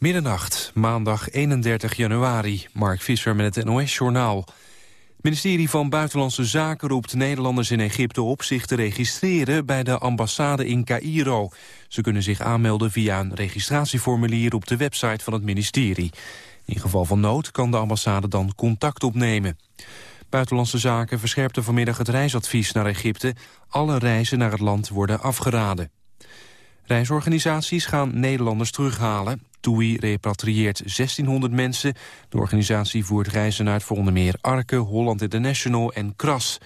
Middernacht, maandag 31 januari. Mark Visser met het NOS-journaal. Het ministerie van Buitenlandse Zaken roept Nederlanders in Egypte op... zich te registreren bij de ambassade in Cairo. Ze kunnen zich aanmelden via een registratieformulier... op de website van het ministerie. In geval van nood kan de ambassade dan contact opnemen. Buitenlandse Zaken verscherpte vanmiddag het reisadvies naar Egypte. Alle reizen naar het land worden afgeraden. Reisorganisaties gaan Nederlanders terughalen. TUI repatrieert 1600 mensen. De organisatie voert reizen uit voor onder meer Arke, Holland International en Kras.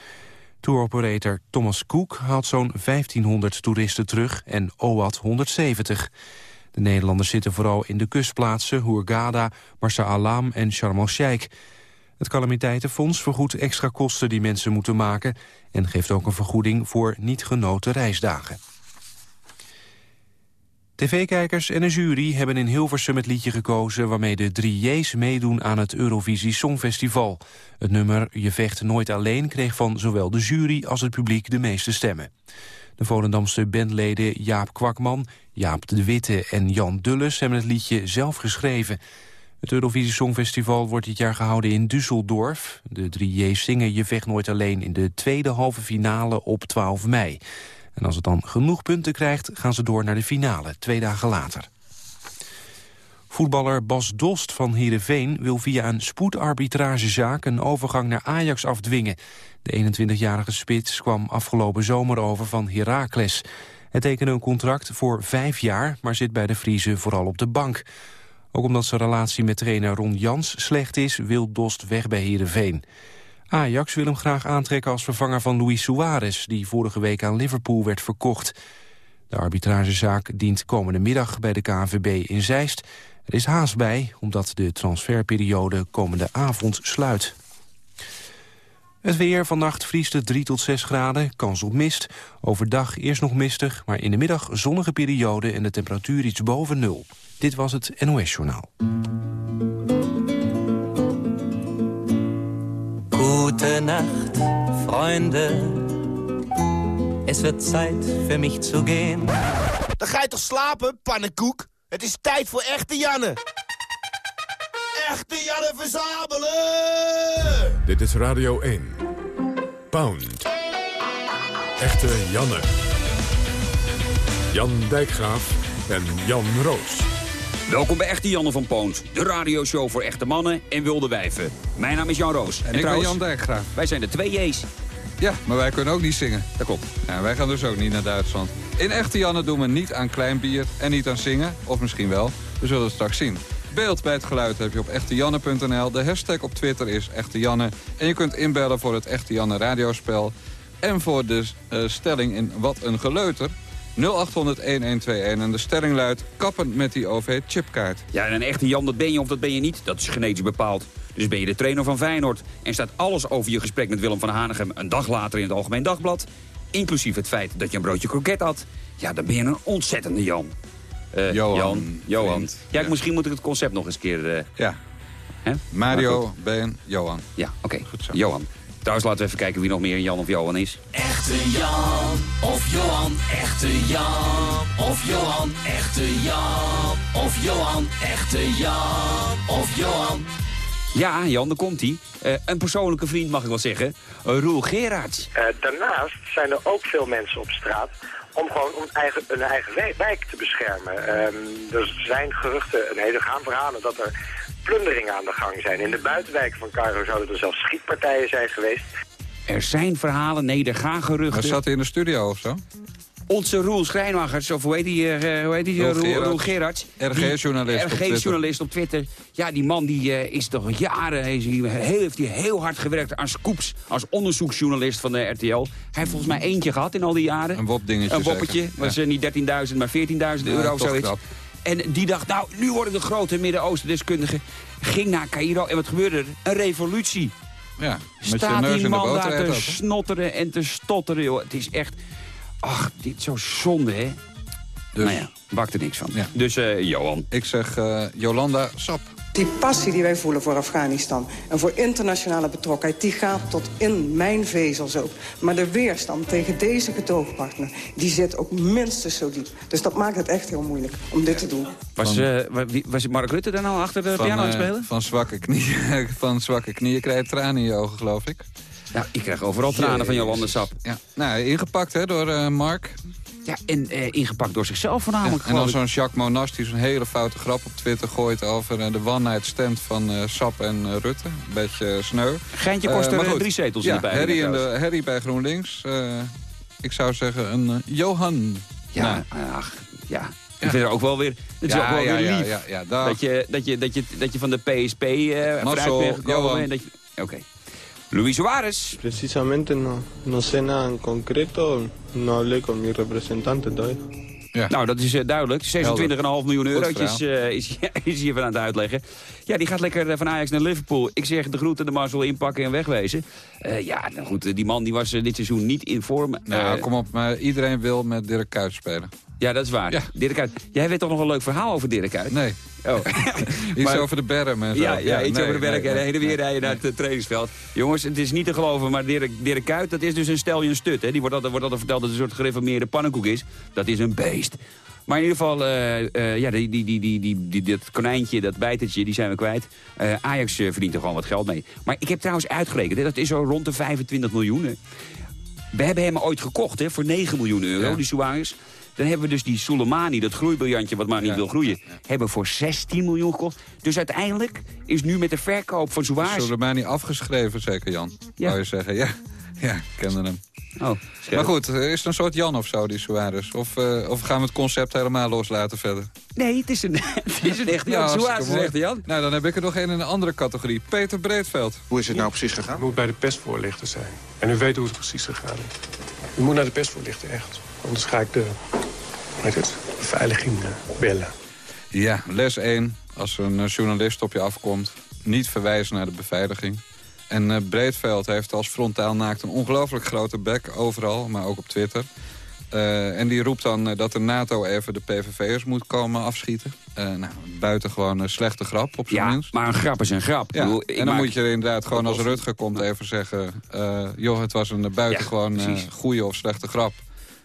Touroperator Thomas Cook haalt zo'n 1500 toeristen terug en OAT 170. De Nederlanders zitten vooral in de kustplaatsen Hurghada, Marsa Alam en Sharm el-Sheikh. Het calamiteitenfonds vergoedt extra kosten die mensen moeten maken... en geeft ook een vergoeding voor niet genoten reisdagen. TV-kijkers en een jury hebben in Hilversum het liedje gekozen... waarmee de drie J's meedoen aan het Eurovisie Songfestival. Het nummer Je vecht nooit alleen kreeg van zowel de jury als het publiek de meeste stemmen. De Volendamse bandleden Jaap Kwakman, Jaap de Witte en Jan Dulles... hebben het liedje zelf geschreven. Het Eurovisie Songfestival wordt dit jaar gehouden in Düsseldorf. De drie J's zingen Je vecht nooit alleen in de tweede halve finale op 12 mei. En als het dan genoeg punten krijgt, gaan ze door naar de finale, twee dagen later. Voetballer Bas Dost van Heerenveen wil via een spoedarbitragezaak een overgang naar Ajax afdwingen. De 21-jarige spits kwam afgelopen zomer over van Heracles. Hij tekende een contract voor vijf jaar, maar zit bij de Friese vooral op de bank. Ook omdat zijn relatie met trainer Ron Jans slecht is, wil Dost weg bij Heerenveen. Ajax wil hem graag aantrekken als vervanger van Luis Suarez... die vorige week aan Liverpool werd verkocht. De arbitragezaak dient komende middag bij de KNVB in Zeist. Er is haast bij, omdat de transferperiode komende avond sluit. Het weer vannacht vriest het 3 tot 6 graden, kans op mist. Overdag eerst nog mistig, maar in de middag zonnige periode... en de temperatuur iets boven nul. Dit was het NOS Journaal. Gute Nacht, Freunde. Es wird Zeit für mich zu gehen. Dan ga je toch slapen, pannenkoek? Het is tijd voor echte Janne. Echte Janne verzamelen! Dit is Radio 1. Pound. Echte Janne. Jan Dijkgraaf en Jan Roos. Welkom bij Echte Janne van Poont, de radioshow voor echte mannen en wilde wijven. Mijn naam is Jan Roos. En, ik ben Jan Dijkgraaf. Wij zijn de twee J's. Ja, maar wij kunnen ook niet zingen. Dat klopt. Ja, wij gaan dus ook niet naar Duitsland. In Echte Janne doen we niet aan klein bier en niet aan zingen. Of misschien wel. We zullen het straks zien. Beeld bij het geluid heb je op echtejanne.nl. De hashtag op Twitter is Echte Janne. En je kunt inbellen voor het Echte Janne radiospel. En voor de uh, stelling in Wat een Geleuter. 0800-1121 en de stelling luidt kappen met die OV-chipkaart. Ja, en een echte Jan, dat ben je of dat ben je niet. Dat is genetisch bepaald. Dus ben je de trainer van Feyenoord en staat alles over je gesprek met Willem van Hanegem... een dag later in het Algemeen Dagblad, inclusief het feit dat je een broodje kroket had... ja, dan ben je een ontzettende Jan. Uh, Johan. Jan, Johan. Ja, ja, misschien moet ik het concept nog eens keer... Uh, ja. Hè? Mario, Ben, Johan. Ja, oké. Okay. Johan. Trouwens, laten we even kijken wie nog meer Jan of Johan is. Echte Jan of Johan, echte Jan of Johan, echte Jan of Johan, echte Jan of Johan. Ja, Jan, daar komt hij. Uh, een persoonlijke vriend, mag ik wel zeggen. Uh, Roel Gerards. Uh, daarnaast zijn er ook veel mensen op straat om gewoon om eigen, een eigen wijk te beschermen. Um, er zijn geruchten, nee, er gaan verhalen dat er plunderingen aan de gang zijn. In de buitenwijken van Cairo zouden er zelfs schietpartijen zijn geweest. Er zijn verhalen, nee, er gaan geruchten. Hij zat in de studio of zo? Onze Roel Schrijnwagers, of hoe heet die, uh, hoe heet die Roel, Roel Gerards? RG-journalist RG-journalist op, Twitter. Ja, die man die, uh, is toch jaren, heeft hij heeft heel hard gewerkt aan scoops. Als onderzoeksjournalist van de RTL. Hij heeft volgens mij eentje gehad in al die jaren. Een wopdingetje Een woppetje, was uh, niet 13.000, maar 14.000 euro of zoiets. Knap. En die dacht, nou, nu word ik de grote Midden-Oosten-deskundige. Ging naar Cairo en wat gebeurde er? Een revolutie. Ja, met Staat die man daar te snotteren en te stotteren, joh. Het is echt... Ach, dit is zo zonde, hè? Dus, nou ja, bakt er niks van. Ja. Dus uh, Johan. Ik zeg uh, Jolanda Sap. Die passie die wij voelen voor Afghanistan en voor internationale betrokkenheid... die gaat tot in mijn vezels ook. Maar de weerstand tegen deze gedoogpartner, die zit ook minstens zo diep. Dus dat maakt het echt heel moeilijk om dit te doen. Was, uh, was Mark Rutte daar nou achter de van, piano aan het uh, spelen? Van zwakke knieën, van zwakke knieën krijg je tranen in je ogen, geloof ik. Ja, ik krijg overal tranen van Jolande Sap. Ja. Nou, ingepakt hè, door uh, Mark. Ja, en uh, ingepakt door zichzelf voornamelijk. Ja, en dan zo'n Jacques Monas die zo'n hele foute grap op Twitter gooit... over uh, de one-night stand van uh, Sap en Rutte. Een beetje sneu. Geintje kost er drie zetels ja, in de. Harry, in de, Harry bij GroenLinks. ik zou zeggen een Johan. Ja, nou. ach, ja. Ik vind het ook wel weer, het is ja, ook wel weer lief. Dat, je, dat, je, dat, je, dat je van de PSP uh, vooruit bent gekomen. Oké. Okay. Luis Suarez. Precisamente no, no sé nada en concreto. No hablé con mi representante todavía. Ja. Nou, dat is uh, duidelijk. 26,5 miljoen eurotjes uh, is, is hiervan aan het uitleggen. Ja, die gaat lekker van Ajax naar Liverpool. Ik zeg de groeten, de mazzel inpakken en wegwezen. Uh, ja, nou goed, die man die was dit seizoen niet in vorm. Nou, kom op, maar iedereen wil met Dirk Kuyt spelen. Ja, dat is waar. Ja. Dirk Kuyt. Jij weet toch nog een leuk verhaal over Dirk Kuyt? Nee. Oh. iets maar, over de berm en zo. Ja, ja, ja iets nee, over de berm nee, en heen en weer rijden naar het trainingsveld. Jongens, het is niet te geloven, maar Dirk, Dirk Kuyt, dat is dus een stelje stut. Hè. Die wordt altijd, wordt altijd verteld dat het een soort gereformeerde pannenkoek is. Dat is een beest. Maar in ieder geval, uh, uh, ja, die, die, die, die, die, die, dat konijntje, dat bijtertje, die zijn we kwijt. Uh, Ajax verdient er gewoon wat geld mee. Maar ik heb trouwens uitgerekend, hè, dat is zo rond de 25 miljoen. Hè. We hebben hem ooit gekocht hè, voor 9 miljoen euro, ja. die Suarez. Dan hebben we dus die Soleimani, dat groeibriljantje wat maar niet ja, wil groeien... Ja, ja. hebben voor 16 miljoen gekocht. Dus uiteindelijk is nu met de verkoop van Suarez... Soleimani afgeschreven, zeker Jan, ja. zou je zeggen. Ja, ja ik kende hem. Oh, maar goed, is het een soort Jan of zo, die Suarez? Of, uh, of gaan we het concept helemaal loslaten verder? Nee, het is een, het is een echte Jan. Suarez is een echte Jan. Nou, dan heb ik er nog één in een andere categorie. Peter Breedveld. Hoe is het nou precies gegaan? U moet bij de persvoorlichter zijn. En u weet hoe het precies gegaan is. U moet naar de persvoorlichter, echt. Anders ga ik de weet het, beveiliging bellen. Ja, les 1. Als een journalist op je afkomt, niet verwijzen naar de beveiliging. En uh, Breedveld heeft als frontaal naakt een ongelooflijk grote bek overal, maar ook op Twitter. Uh, en die roept dan uh, dat de NATO even de PVV'ers moet komen afschieten. nou, buitengewoon een slechte grap op zijn ja, minst. maar een grap is een grap. Ja, bedoel, en dan maak... moet je inderdaad gewoon als Rutger komt even zeggen... joh, het was een buitengewoon ja, goede of slechte grap.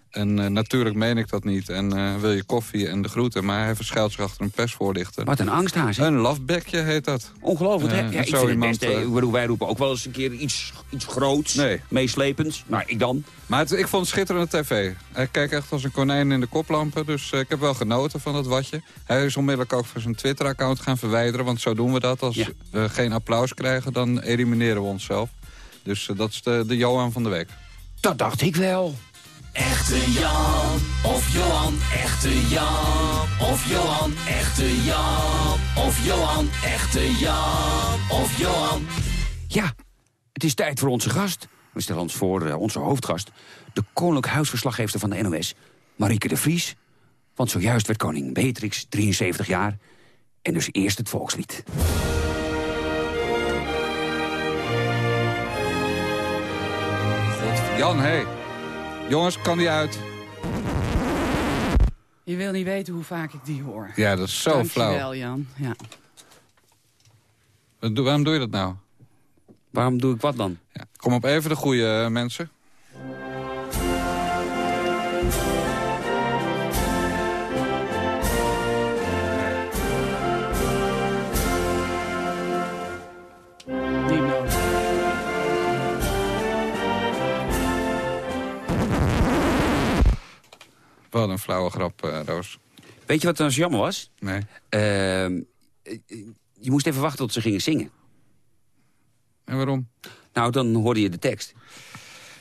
En uh, natuurlijk meen ik dat niet. En uh, wil je koffie en de groeten. Maar hij verschuilt zich achter een persvoorlichter. Wat een angsthaas. Een lafbekje heet dat. Ongelooflijk, hè? Uh, ja, ik vind iemand, het best, wij roepen ook wel eens een keer iets, iets groots, nee. meeslepends. Nou, ik dan. Maar het, ik vond het schitterende tv. Hij kijkt echt als een konijn in de koplampen. Dus ik heb wel genoten van dat watje. Hij is onmiddellijk ook van zijn Twitter-account gaan verwijderen. Want zo doen we dat. Als ja. we geen applaus krijgen, dan elimineren we onszelf. Dus dat is de, de Johan van de week. Dat dacht ik wel. Echte Jan of Johan, echte Jan of Johan, echte Jan of Johan, echte Jan of Johan. Ja, het is tijd voor onze gast. We stellen ons voor uh, onze hoofdgast, de koninklijk huisverslaggever van de NOS, Marieke de Vries. Want zojuist werd koning Beatrix 73 jaar en dus eerst het volkslied. Jan, hé. Hey. Jongens, kan die uit? Je wil niet weten hoe vaak ik die hoor. Ja, dat is zo Dank flauw. Dankjewel, Jan. Ja. Waarom doe je dat nou? Waarom doe ik wat dan? Ja, kom op even de goede uh, mensen. Wat een flauwe grap, uh, Roos. Weet je wat dan zo jammer was? Nee. Uh, je moest even wachten tot ze gingen zingen. En waarom? Nou, dan hoorde je de tekst.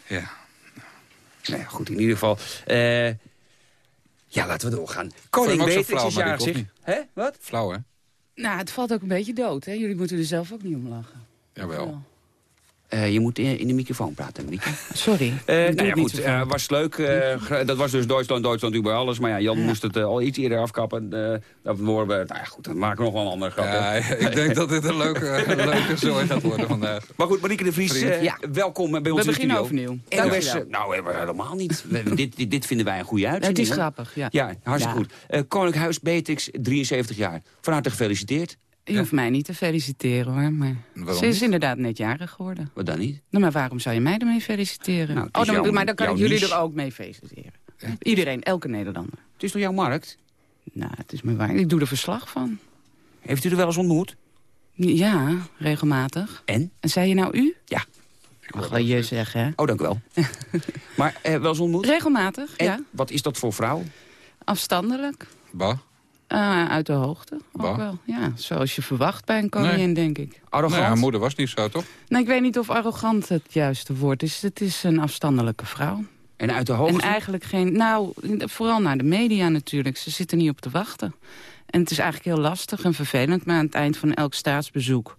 Ja. Nou ja, goed, in ieder geval. Uh, ja, laten we doorgaan. Koning Beatrix is jarig zich. Hè? Wat? Flauw, hè? Nou, het valt ook een beetje dood, hè? Jullie moeten er zelf ook niet om lachen. Jawel. Ja. Uh, je moet in, in de microfoon praten, Marieke. Sorry. Uh, nou ja, goed, uh, was leuk. Uh, dat was dus Duitsland, Duitsland über alles. Maar ja, Jan ja. moest het al iets eerder afkappen. dat worden we, nou ja, goed, dan maken we nog wel een andere grap. Ja, ik denk dat dit een leuke, een leuke zooi gaat worden vandaag. Maar goed, Marieke de Vries, ja. welkom bij ons we in de studio. overnieuw. NOS, nou, we helemaal niet. dit, dit, dit, vinden wij een goede uitzending. het is grappig, ja. Ja, hartstikke goed. Koninklijk Huis Beatrix, 73 jaar. Van harte gefeliciteerd. Je hoeft mij niet te feliciteren hoor, maar Waarom ze is niet? inderdaad net jarig geworden. Wat dan niet? Nou, maar waarom zou je mij ermee feliciteren? Nou, oh, dan, jouw- maar dan kan ik jullie niche. er ook mee feliciteren. Iedereen, elke Nederlander. Het is toch jouw markt? Nou, het is me waar. Ik doe er verslag van. Heeft u er wel eens ontmoet? Ja, regelmatig. En? En zei je nou u? Ja. Ik mag wel je zeggen, hè? Oh, dank u wel. maar eh, wel eens ontmoet? Regelmatig, En ja. wat is dat voor vrouw? Afstandelijk. Bah. Ah, uit de hoogte, ook Bah. wel. Ja, zoals je verwacht bij een koningin, Nee. denk ik. Arrogant? Nee, haar moeder was niet zo, toch? Nou, ik weet niet of arrogant het juiste woord is. Het is een afstandelijke vrouw. En uit de hoogte? En eigenlijk geen... Nou, vooral naar de media natuurlijk. Ze zitten niet op te wachten. En het is eigenlijk heel lastig en vervelend. Maar aan het eind van elk staatsbezoek...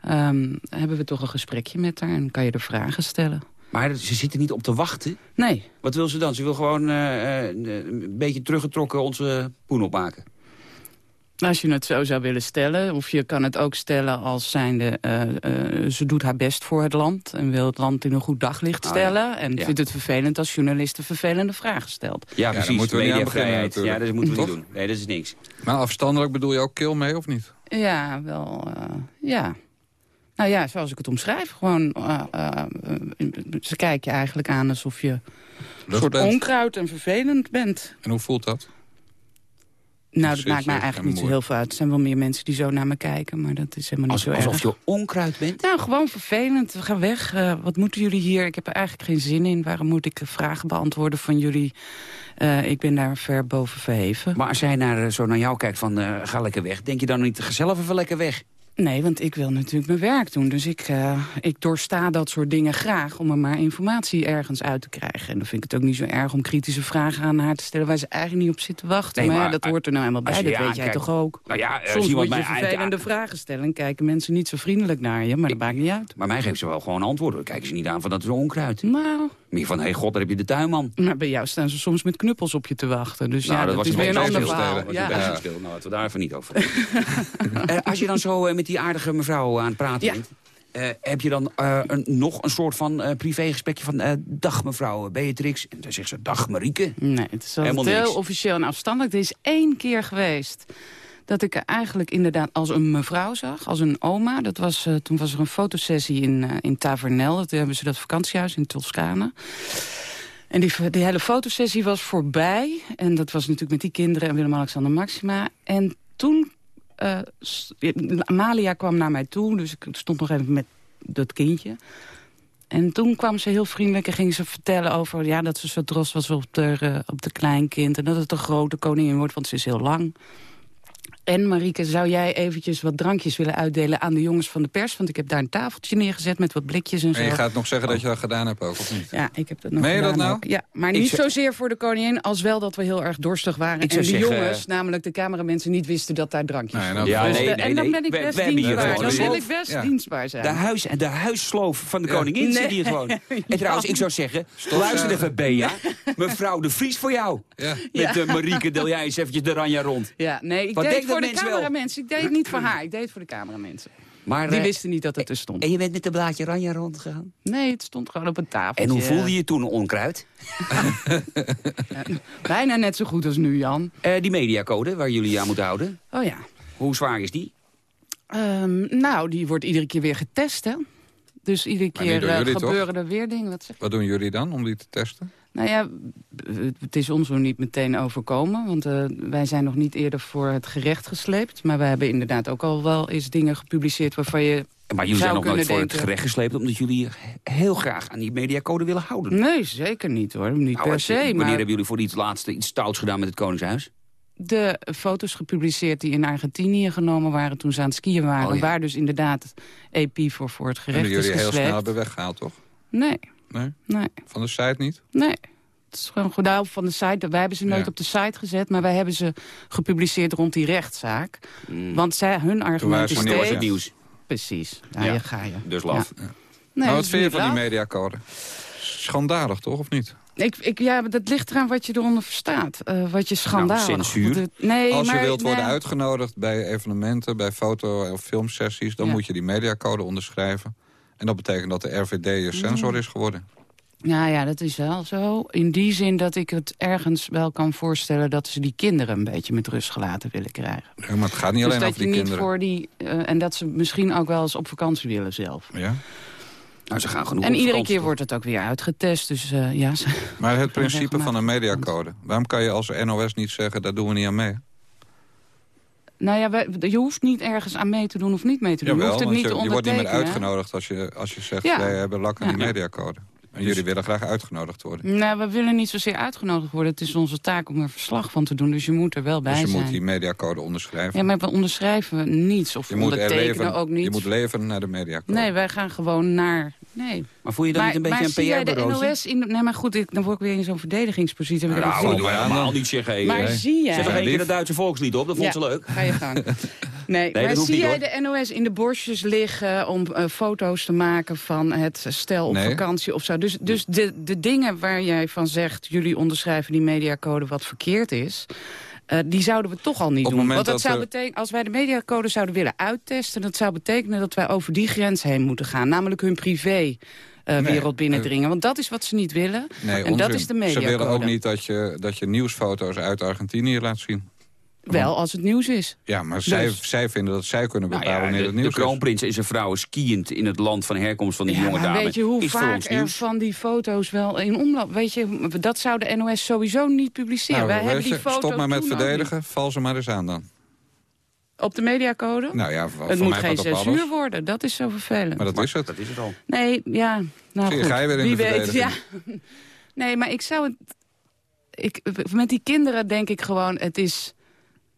ehm, hebben we toch een gesprekje met haar en kan je er vragen stellen. Maar ze zitten niet op te wachten? Nee. Wat wil ze dan? Ze wil gewoon eh, eh, een beetje teruggetrokken onze poen opmaken. Als je het zo zou willen stellen, of je kan het ook stellen als zijnde... eh, eh, ze doet haar best voor het land en wil het land in een goed daglicht Oh, ja. stellen... en Ja. vindt het vervelend als journalisten vervelende vragen stelt. Ja, precies. moeten we niet aan beginnen. Ja, dat moeten we niet doen. Nee, dat is niks. Maar afstandelijk bedoel je ook kil mee, of niet? Ja, wel, eh, ja. Nou ja, zoals ik het omschrijf. Gewoon, eh, eh, eh, ze kijken je eigenlijk aan alsof je een soort bent. onkruid en vervelend bent. En hoe voelt dat? Nou, dat maakt mij eigenlijk niet zo heel veel uit. Er zijn wel meer mensen die zo naar me kijken, maar dat is helemaal niet Als, zo alsof erg. je onkruid bent? Nou, gewoon vervelend. Ga weg. Eh, wat moeten jullie hier? Ik heb er eigenlijk geen zin in. Waarom moet ik vragen beantwoorden van jullie? Eh, ik ben daar ver boven verheven. Maar als zij naar, eh, zo naar jou kijkt van eh, ga lekker weg... denk je dan niet zelf even lekker weg? Nee, want ik wil natuurlijk mijn werk doen. Dus ik, eh, ik doorsta dat soort dingen graag om er maar informatie ergens uit te krijgen. En dan vind ik het ook niet zo erg om kritische vragen aan haar te stellen... waar ze eigenlijk niet op zit te wachten. Nee, maar, maar, dat hoort er nou als bij. Dat weet jij toch ook? Nou ja, eh, Soms moet je vervelende vragen stellen... en kijken mensen niet zo vriendelijk naar je. Maar dat maakt niet uit. Maar mij geeft ze wel gewoon antwoorden. Kijken ze niet aan van dat is onkruid. Nou, Meer van, hé hey, god, daar heb je de tuinman. maar bij jou staan ze soms met knuppels op je te wachten. Dus Nou, ja, dat, was is weer een ander verhaal. Ja. Nou, laten we daar even niet over Eh, Als je dan zo met die aardige mevrouw aan het praten Ja. bent... eh, heb je dan eh, een, nog een soort van eh, privégesprekje van... dag mevrouw Beatrix. En dan zegt ze, dag Marieke. Nee, het is Helemaal altijd heel niks. officieel en afstandelijk. Er is één keer geweest dat ik eigenlijk inderdaad als een mevrouw zag, als een oma. Dat was, toen was er een fotosessie in, in Tavernel. Dat hebben ze dat vakantiehuis in Toscane. En die, die hele fotosessie was voorbij. En dat was natuurlijk met die kinderen en Willem-Alexander Maxima. En toen... eh, Amalia kwam naar mij toe, dus ik stond nog even met dat kindje. En toen kwam ze heel vriendelijk en ging ze vertellen over... Ja, dat ze zo trots was op de, eh, op de kleinkind... en dat het een grote koningin wordt, want ze is heel lang. En Marieke, zou jij eventjes wat drankjes willen uitdelen aan de jongens van de pers? Want ik heb daar een tafeltje neergezet met wat blikjes en zo. En je gaat nog zeggen dat je dat gedaan hebt ook, of niet? Ja, ik heb dat nog Meen je dat gedaan nou? ook. Ja, maar niet zozeer voor de koningin... als wel dat we heel erg dorstig waren. Ik en de zeggen- jongens, namelijk de cameramensen... niet wisten dat daar drankjes Nee, waren. nou, Ja, Dus nee, nee, en dan ben ik best we dienstbaar. Dan wil ik best Ja. dienstbaar zijn. De, huis, de huissloof van de Ja. koningin Nee. zit hier gewoon. En trouwens, ik zou zeggen, luister even, Bea. Mevrouw de Vries voor jou. Ja. Met eh, Marieke, deel jij eens eventjes de ranja rond. Ja, nee, ik deed voor de de mensen wel? cameramensen. Ik deed het niet voor haar. Ik deed het voor de cameramensen. Maar, Die eh, wisten niet dat het er stond. En je bent met een blaadje ranja rondgegaan? Nee, het stond gewoon op een tafel. En hoe voelde je toen onkruid? Bijna net zo goed als nu, Jan. Eh, die mediacode waar jullie aan moeten houden. Oh ja. Hoe zwaar is die? Ehm, nou, die wordt iedere keer weer getest, hè? Dus iedere keer eh, toch? gebeuren er weer dingen. Wat zeg Wat doen jullie dan om die te testen? Nou ja, het is ons nog niet meteen overkomen. Want eh, wij zijn nog niet eerder voor het gerecht gesleept. Maar we hebben inderdaad ook al wel eens dingen gepubliceerd... waarvan je Maar jullie zou zijn nog nooit voor het gerecht geslepen... omdat jullie heel graag aan die mediacode willen houden. Nee, zeker niet hoor. Niet Nou, per se. Wanneer Maar hebben jullie voor iets laatste iets stouts gedaan met het Koningshuis? de foto's gepubliceerd die in Argentinië genomen waren... toen ze aan het skiën waren. Oh, ja. Waar dus inderdaad EP voor, voor het En gerecht die is jullie heel gesleept. snel hebben weggehaald, toch? Nee, Nee? nee. Van de site niet? Nee. Het is gewoon gedaan van de site. Wij hebben ze nooit Ja. op de site gezet, maar wij hebben ze gepubliceerd rond die rechtszaak. Want zij, hun argument waren is Mm. steeds... het nieuws? Precies, daar Ja. ga je. Dus laf. Nee, maar dat wat vind je van die mediacode? Schandalig, toch? Of niet? Ik, ik, ja, dat ligt eraan wat je eronder verstaat. Eh, wat je schandalig... Nou, censuur. Want het- Nee, Als je maar, wilt worden nee. uitgenodigd bij evenementen, bij foto- of filmsessies... dan Ja. moet je die mediacode onderschrijven. En dat betekent dat de RVD je censor is geworden. Nou ja, dat is wel zo. In die zin dat ik het ergens wel kan voorstellen... dat ze die kinderen een beetje met rust gelaten willen krijgen. Ja, maar het gaat niet dus alleen over die niet kinderen. voor die... eh, en dat ze misschien ook wel eens op vakantie willen zelf. Ja? Nou, ze gaan genoeg En iedere keer wordt het ook weer uitgetest. Dus eh, ja, ze- Maar het principe van een mediacode. Waarom kan je als NOS niet zeggen, daar doen we niet aan mee? Nou ja, wij- je hoeft niet ergens aan mee te doen of niet mee te doen. je hoeft het niet je, te je wordt niet meer uitgenodigd als je, als je zegt... Ja. wij hebben lak aan Ja. die mediacode. En jullie willen graag uitgenodigd worden. Nou, we willen niet zozeer uitgenodigd worden. Het is onze taak om er verslag van te doen. Dus je moet er wel bij Dus je zijn. moet die mediacode onderschrijven. Ja, maar we onderschrijven niets. Of je, er ondertekenen ook niet. je moet leven naar de mediacode. Nee, wij gaan gewoon naar... Nee. Maar voel je dat maar, niet een beetje maar een zie jij de? NOS in... Nee, maar goed, ik, dan word ik weer in zo'n verdedigingspositie. Dan Nou, dat wij allemaal niet zeggen. hey, Maar zie jij- Zet nog Ja, één keer het Duitse volkslied op, dat vond Ja, ze leuk. Ga je gang. Nee, dat maar zie niet, jij hoor. de NOS in de borstjes liggen om eh, foto's te maken van het stel op Nee. vakantie of zo? Dus, dus de, de dingen waar jij van zegt, jullie onderschrijven die mediacode wat verkeerd is... eh, die zouden we toch al niet Op doen. Want dat dat zou betekenen, als wij de mediacode zouden willen uittesten... dat zou betekenen dat wij over die grens heen moeten gaan. Namelijk hun privé eh, Nee, wereld binnendringen. Want dat is wat ze niet willen. Nee, en dat is de Ze mediacode. willen ook niet dat je, dat je nieuwsfoto's uit Argentinië laat zien. Wel, als het nieuws is. Ja, maar zij, Dus- zij vinden dat zij kunnen Nou bepalen ja, wanneer de, het de nieuws is. kroonprins en zijn vrouw skiënd in het land van herkomst van die Ja, jonge maar dame. weet je hoe is vaak er nieuws. van die foto's wel in omloop... Weet je, dat zou de NOS sowieso niet publiceren. Nou, Wij hebben die foto's stop maar met verdedigen, val ze maar eens aan dan. Op de mediacode? Nou ja, voor, het voor moet mij geen censuur worden, dat is zo vervelend. Maar dat is het. Dat is het al. Nee, ja, nou Zie goed. ga je weer in Wie de weet, ja. Nee, maar ik zou het... Ik, met die kinderen denk ik gewoon, het is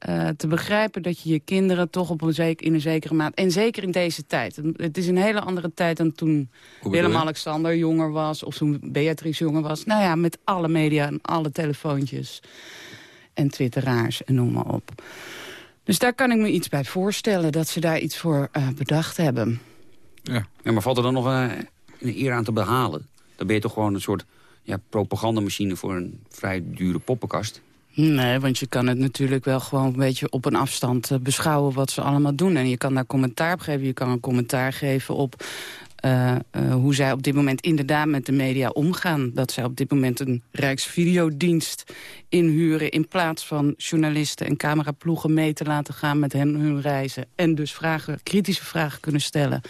eh, te begrijpen dat je je kinderen toch op een zeker, in een zekere maat... En zeker in deze tijd. Het is een hele andere tijd dan toen? Willem-Alexander jonger was... of toen Beatrice jonger was. Nou ja, met alle media en alle telefoontjes. En twitteraars en noem maar op. Dus daar kan ik me iets bij voorstellen... dat ze daar iets voor eh, bedacht hebben. Ja. Ja, maar valt er dan nog eh, een eer aan te behalen? Dan ben je toch gewoon een soort ja, propagandamachine voor een vrij dure poppenkast. Nee, want je kan het natuurlijk wel gewoon een beetje op een afstand eh, beschouwen wat ze allemaal doen. En je kan daar commentaar op geven. Je kan een commentaar geven op eh, eh, hoe zij op dit moment inderdaad met de media omgaan. Dat zij op dit moment een Rijksvideodienst inhuren... in plaats van journalisten en cameraploegen mee te laten gaan met hen hun reizen. En dus vragen, kritische vragen kunnen stellen.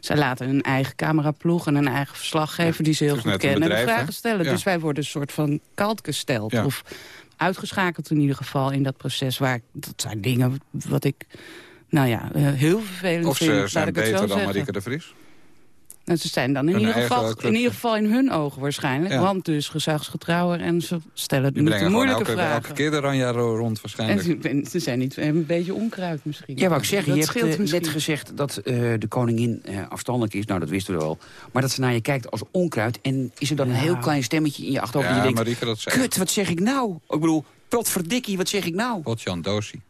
Zij laten hun eigen cameraploeg en een eigen verslaggever... die ze heel goed kennen, bedrijf, vragen stellen. Ja. Dus wij worden een soort van kalt gesteld. Ja. Of uitgeschakeld in ieder geval in dat proces. Waar, dat zijn dingen wat ik nou ja, eh, heel vervelend Of vind. ze laat zijn beter dan zeggen. Marieke de Vries. Nou, ze zijn dan in ieder, geval, in ieder geval in hun ogen waarschijnlijk. Ja. Want dus gezagsgetrouwer en ze stellen Die niet de moeilijke elke, vragen. elke keer de Ranja rond en waarschijnlijk. ze, en ze zijn niet een beetje onkruid misschien. Ja, wou ik zeggen, Dat je hebt eh, misschien. net gezegd dat eh, de koningin eh, afstandelijk is. Nou, dat wisten we wel. Maar dat ze naar je kijkt als onkruid. En is er dan een heel klein stemmetje in je achterhoofd... Ja, je denkt, Marieke, dat zei kut, wat zeg ik nou? Ik bedoel, potverdikkie, wat zeg ik nou? Potjan Dosi.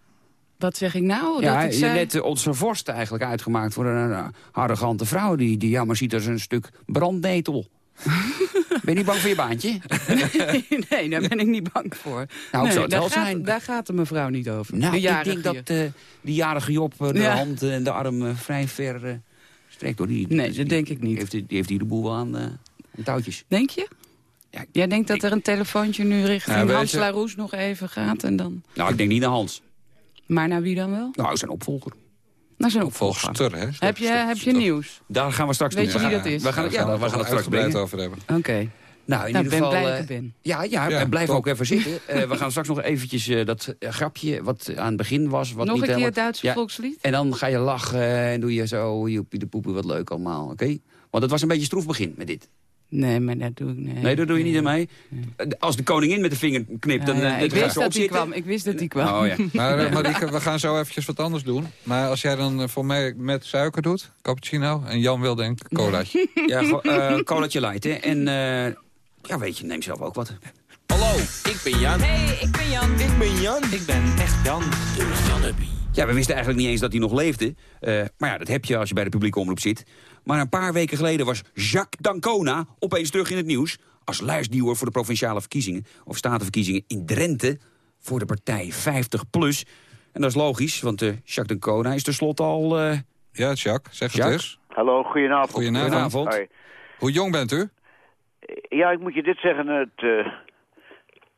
Wat zeg ik nou? Ja, dat ik zei... net onze vorst eigenlijk uitgemaakt voor een eh, arrogante vrouw... die, die maar ziet als een stuk brandnetel. ben je niet bang voor je baantje? nee, daar ben ik niet bang voor. Nou, nee, zou het daar wel gaat, zijn. Daar gaat de mevrouw niet over. Nou, De ik denk dat eh, die jarige Job eh, de Ja. hand en de arm vrij ver eh, strekt. Hoor. Die, Nee, die- dat denk ik niet. Heeft, die heeft hier de boel aan, aan touwtjes. Denk je? Ja, Jij denkt dat er een telefoontje nu richting Ja, weet Hans Laroes nog even gaat en dan... Nou, ik denk niet naar Hans. Maar naar wie dan wel? Nou, zijn opvolger. Naar zijn opvolger. Opvolgster, hè? Heb je, heb je nieuws? Daar gaan we straks Weet je wie ja, dat is? We gaan, het- ja, we gaan het straks uitgebreid brengen. over hebben. Oké. Nou, in Nou, ieder ben geval... blij dat eh, ik er ben. Ja, ja, Ja, en blijf top. ook even zitten. Eh, we gaan straks nog eventjes eh, dat grapje wat aan het begin was. Wat Nog niet een keer het Duitse Ja, volkslied? En dan ga je lachen en doe je zo, joepie de poepie, wat leuk allemaal, oké? Want het was een beetje stroef begin met dit. Nee, maar dat doe ik nee. Nee, daar doe je niet aan mee. Als de koningin met de vinger knipt, dan... Eh, ik, wist dat die opzitten. kwam. ik wist dat die kwam. Oh ja. Maar eh, Marieke, we gaan zo eventjes wat anders doen. Maar als jij dan eh, voor mij met suiker doet, cappuccino... en Jan wil denk colaatje. Ja, gewoon, eh colaatje light, hè. En eh, ja, weet je, neem zelf ook wat. Hallo, ik ben Jan. Hey, ik ben Jan. Ik ben Jan. Ik ben echt Jan. De Janneby. Ja, we wisten eigenlijk niet eens dat hij nog leefde. Eh, maar ja, dat heb je als je bij de publieke omroep zit. Maar een paar weken geleden was Jacques D'Ancona opeens terug in het nieuws... als lijstduwer voor de provinciale verkiezingen... of statenverkiezingen in Drenthe voor de partij 50PLUS. En dat is logisch, want eh, Jacques D'Ancona is tenslotte al... eh, Ja, Jacques, zeg het Jacques? eens. Hallo, goedenavond. Goedenavond. Hoe jong bent u? Ja, ik moet je dit zeggen. Het eh,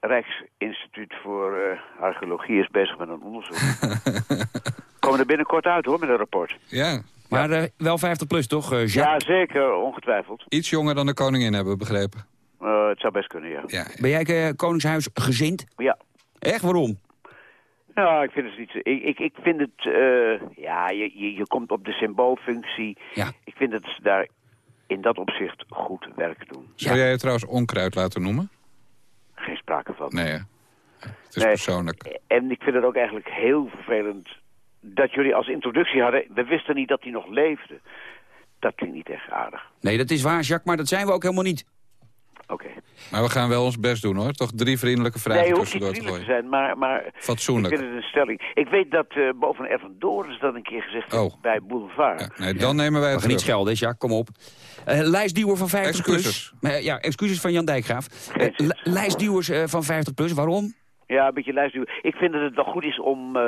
Rijksinstituut voor eh, Archeologie is bezig met een onderzoek. Komen er binnenkort uit hoor, met een rapport. Ja. Maar eh, wel 50 plus toch, eh, Ja, zeker, ongetwijfeld. Iets jonger dan de koningin hebben we begrepen. Het zou best kunnen, ja. Ja. Ben jij Koningshuis gezind? Ja. Echt, waarom? Nou, ik vind het niet... Ik, ik, ik vind het... ja, je, je, je komt op de symboolfunctie. Ja. Ik vind dat ze daar in dat opzicht goed werk doen. Zou jij je trouwens onkruid laten noemen? Geen sprake van. Nee, hè? Het is Nee. persoonlijk. En ik vind het ook eigenlijk heel vervelend dat jullie als introductie hadden... we wisten niet dat hij nog leefde. Dat klinkt niet echt aardig. Nee, dat is waar, Jacques, maar dat zijn we ook helemaal niet. Oké. Maar we gaan wel ons best doen, hoor. Toch drie vriendelijke vragen nee, je hoeft niet tussendoor te vriendelijk te gooien. zijn, maar, maar Fatsoenlijk. ik vind het een stelling. Ik weet dat eh, boven Ervan Dorens dat een keer gezegd heeft Oh. bij Boulevard. Nee, dan nemen wij We het gaan niet schelden, Jacques, kom op. Eh lijstduwer van 50 Excuses. plus. Eh, ja, excuses van Jan Dijkgraaf. Li- lijstduwers eh, van 50 plus, waarom? Ja, een beetje luisteren. Ik vind dat het wel goed is om eh,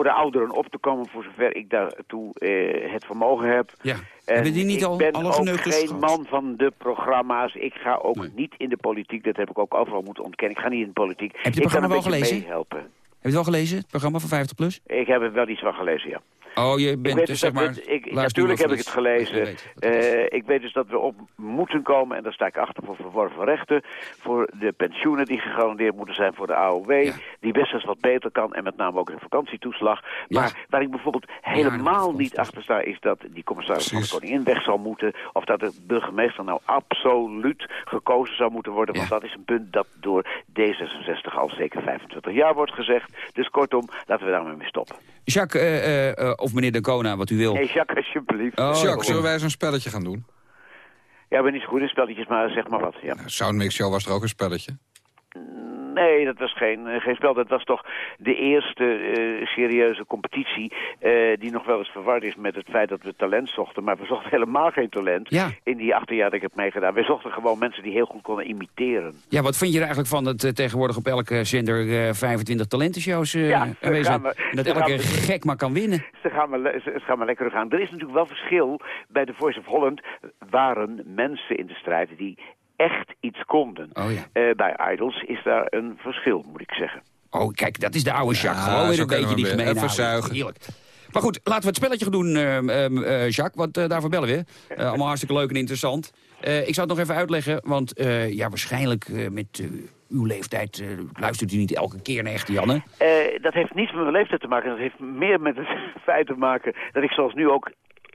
voor de ouderen op te komen... voor zover ik daartoe eh, het vermogen heb. Ja. En die niet ik al ben alle ook geen gehad? man van de programma's. Ik ga ook niet in de politiek. Dat heb ik ook overal moeten ontkennen. Ik ga niet in de politiek. Heb je het ik programma kan wel een beetje gelezen? meehelpen. Heb je het wel gelezen, het programma van 50 plus? Ik heb er wel iets van gelezen, ja. Oh, je Ik bent dus, dus zeg maar... ik, natuurlijk heb wel ik het gelezen. Je weet Eh, ik weet dus dat we op moeten komen, en daar sta ik achter voor verworven rechten, voor de pensioenen die gegarandeerd moeten zijn voor de AOW, die best eens wat beter kan, en met name ook een vakantietoeslag. Maar waar ik bijvoorbeeld helemaal niet achter sta, is dat die commissaris van de koningin weg zal moeten, of dat de burgemeester nou absoluut gekozen zou moeten worden, want dat is een punt dat door D66 al zeker 25 jaar wordt gezegd. Dus kortom, laten we daarmee mee stoppen. Jacques, eh, eh, eh, of meneer Dancona, wat u wil. Nee, Jacques, alsjeblieft. Oh, Jacques, zullen wij eens een spelletje gaan doen? Ja, ik ben niet zo goed in spelletjes, maar zeg maar wat. Ja. Soundmix Show was er ook een spelletje? Nee, dat was geen, eh, geen spel. Dat was toch de eerste eh, serieuze competitie... eh, die nog wel eens verward is met het feit dat we talent zochten. Maar we zochten helemaal geen talent Ja. in die acht jaar dat ik heb meegedaan. We zochten gewoon mensen die heel goed konden imiteren. Ja, wat vind je er eigenlijk van dat tegenwoordig op elke zender eh, 25 talentenshows Ja, aanwezig zijn? En dat elke we- gek maar kan winnen. Ze gaan, maar, ze ze gaan maar lekker gaan. Er is natuurlijk wel verschil. Bij The Voice of Holland waren mensen in de strijd die echt iets konden. Oh ja. Eh, bij Idols is daar een verschil, moet ik zeggen. Oh, kijk, dat is de oude Jacques. Ja, Gewoon weer een beetje we die hem weer. gemene Even oude. zuigen. Heerlijk. Maar goed, laten we het spelletje gaan doen, ehm, ehm, eh, Jacques. Want eh, daarvoor bellen we. Eh, allemaal hartstikke leuk en interessant. Eh, ik zal het nog even uitleggen, want eh, ja, waarschijnlijk eh, met uw leeftijd... eh, luistert u niet elke keer naar Echte Janne. Eh, dat heeft niets met mijn leeftijd te maken. Dat heeft meer met het feit te maken dat ik zoals nu ook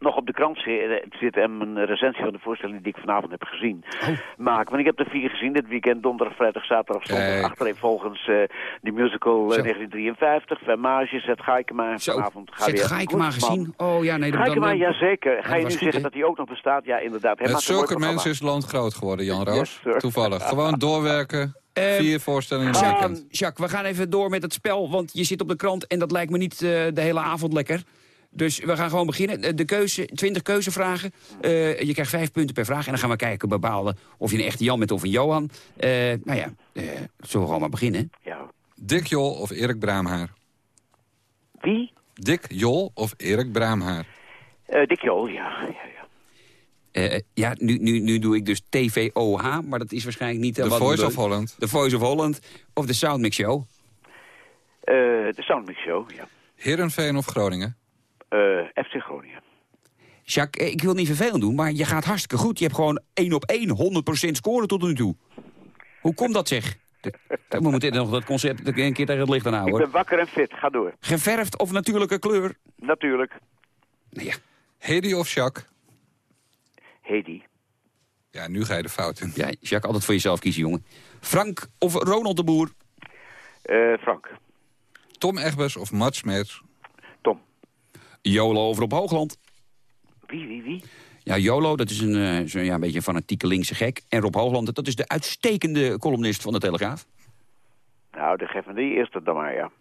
nog op de krant zi- zit en een recensie van de voorstelling die ik vanavond heb gezien Oh. maak. Want ik heb er vier gezien dit weekend, donderdag, vrijdag, zaterdag, zondag. Achtereenvolgens eh die musical eh, Zo. 1953, Vermage, Zet Gaikema. Vanavond ga Zet Gaikema gezien? Oh ja, nee, dan... Gaikema, dan- jazeker. Ja, Ga je nu goed, zeggen dat hij ook nog bestaat? Ja, inderdaad. Hij mooi zulke mensen is het land groot geworden, Jan Roos. Yes. Toevallig. Gewoon doorwerken. Ehm, Vier voorstellingen in Jacques, een weekend. Jacques, we gaan even door met het spel, want je zit op de krant en dat lijkt me niet eh, de hele avond lekker. Dus we gaan gewoon beginnen. De- De keuze, 20 keuzevragen. Eh, je krijgt vijf punten per vraag. En dan gaan we kijken, bepalen of je een echte Jan bent of een Johan. Eh, nou ja, eh, zullen we gewoon maar beginnen? Ja. Dick Jol of Erik Braamhaar? Wie? Dick Jol of Erik Braamhaar? Eh Dick Jol, ja. ja, ja. Eh, ja, nu, nu, nu doe ik dus TVOH, maar dat is waarschijnlijk niet... eh, The wat Voice we- of Holland. The Voice of Holland of de Soundmix Show. Eh, de Soundmix Show, ja. Heerenveen of Groningen? Eh, FC Groningen. Jacques, eh, ik wil niet vervelend doen, maar je gaat hartstikke goed. Je hebt gewoon 1 op 1, 100% scoren tot nu toe. Hoe komt dat zeg? We moeten nog dat concert een keer tegen het licht aan Ik houden. ben wakker en fit, ga door. Geverfd of natuurlijke kleur? Natuurlijk. Nou ja. Hedy of Jacques? Hedy. Ja, nu ga je de fout in. Ja, Jacques, altijd voor jezelf kiezen, jongen. Frank of Ronald de Boer? Eh, Frank. Tom Egbers of Mats Smeets? Jolo over op Hoogland? Wie, wie, wie? Ja, Jolo, dat is een, eh, zo, ja, een beetje een fanatieke linkse gek. En Rob Hoogland, dat is de uitstekende columnist van de Telegraaf. Nou, de geef me die eerste dan maar, ja.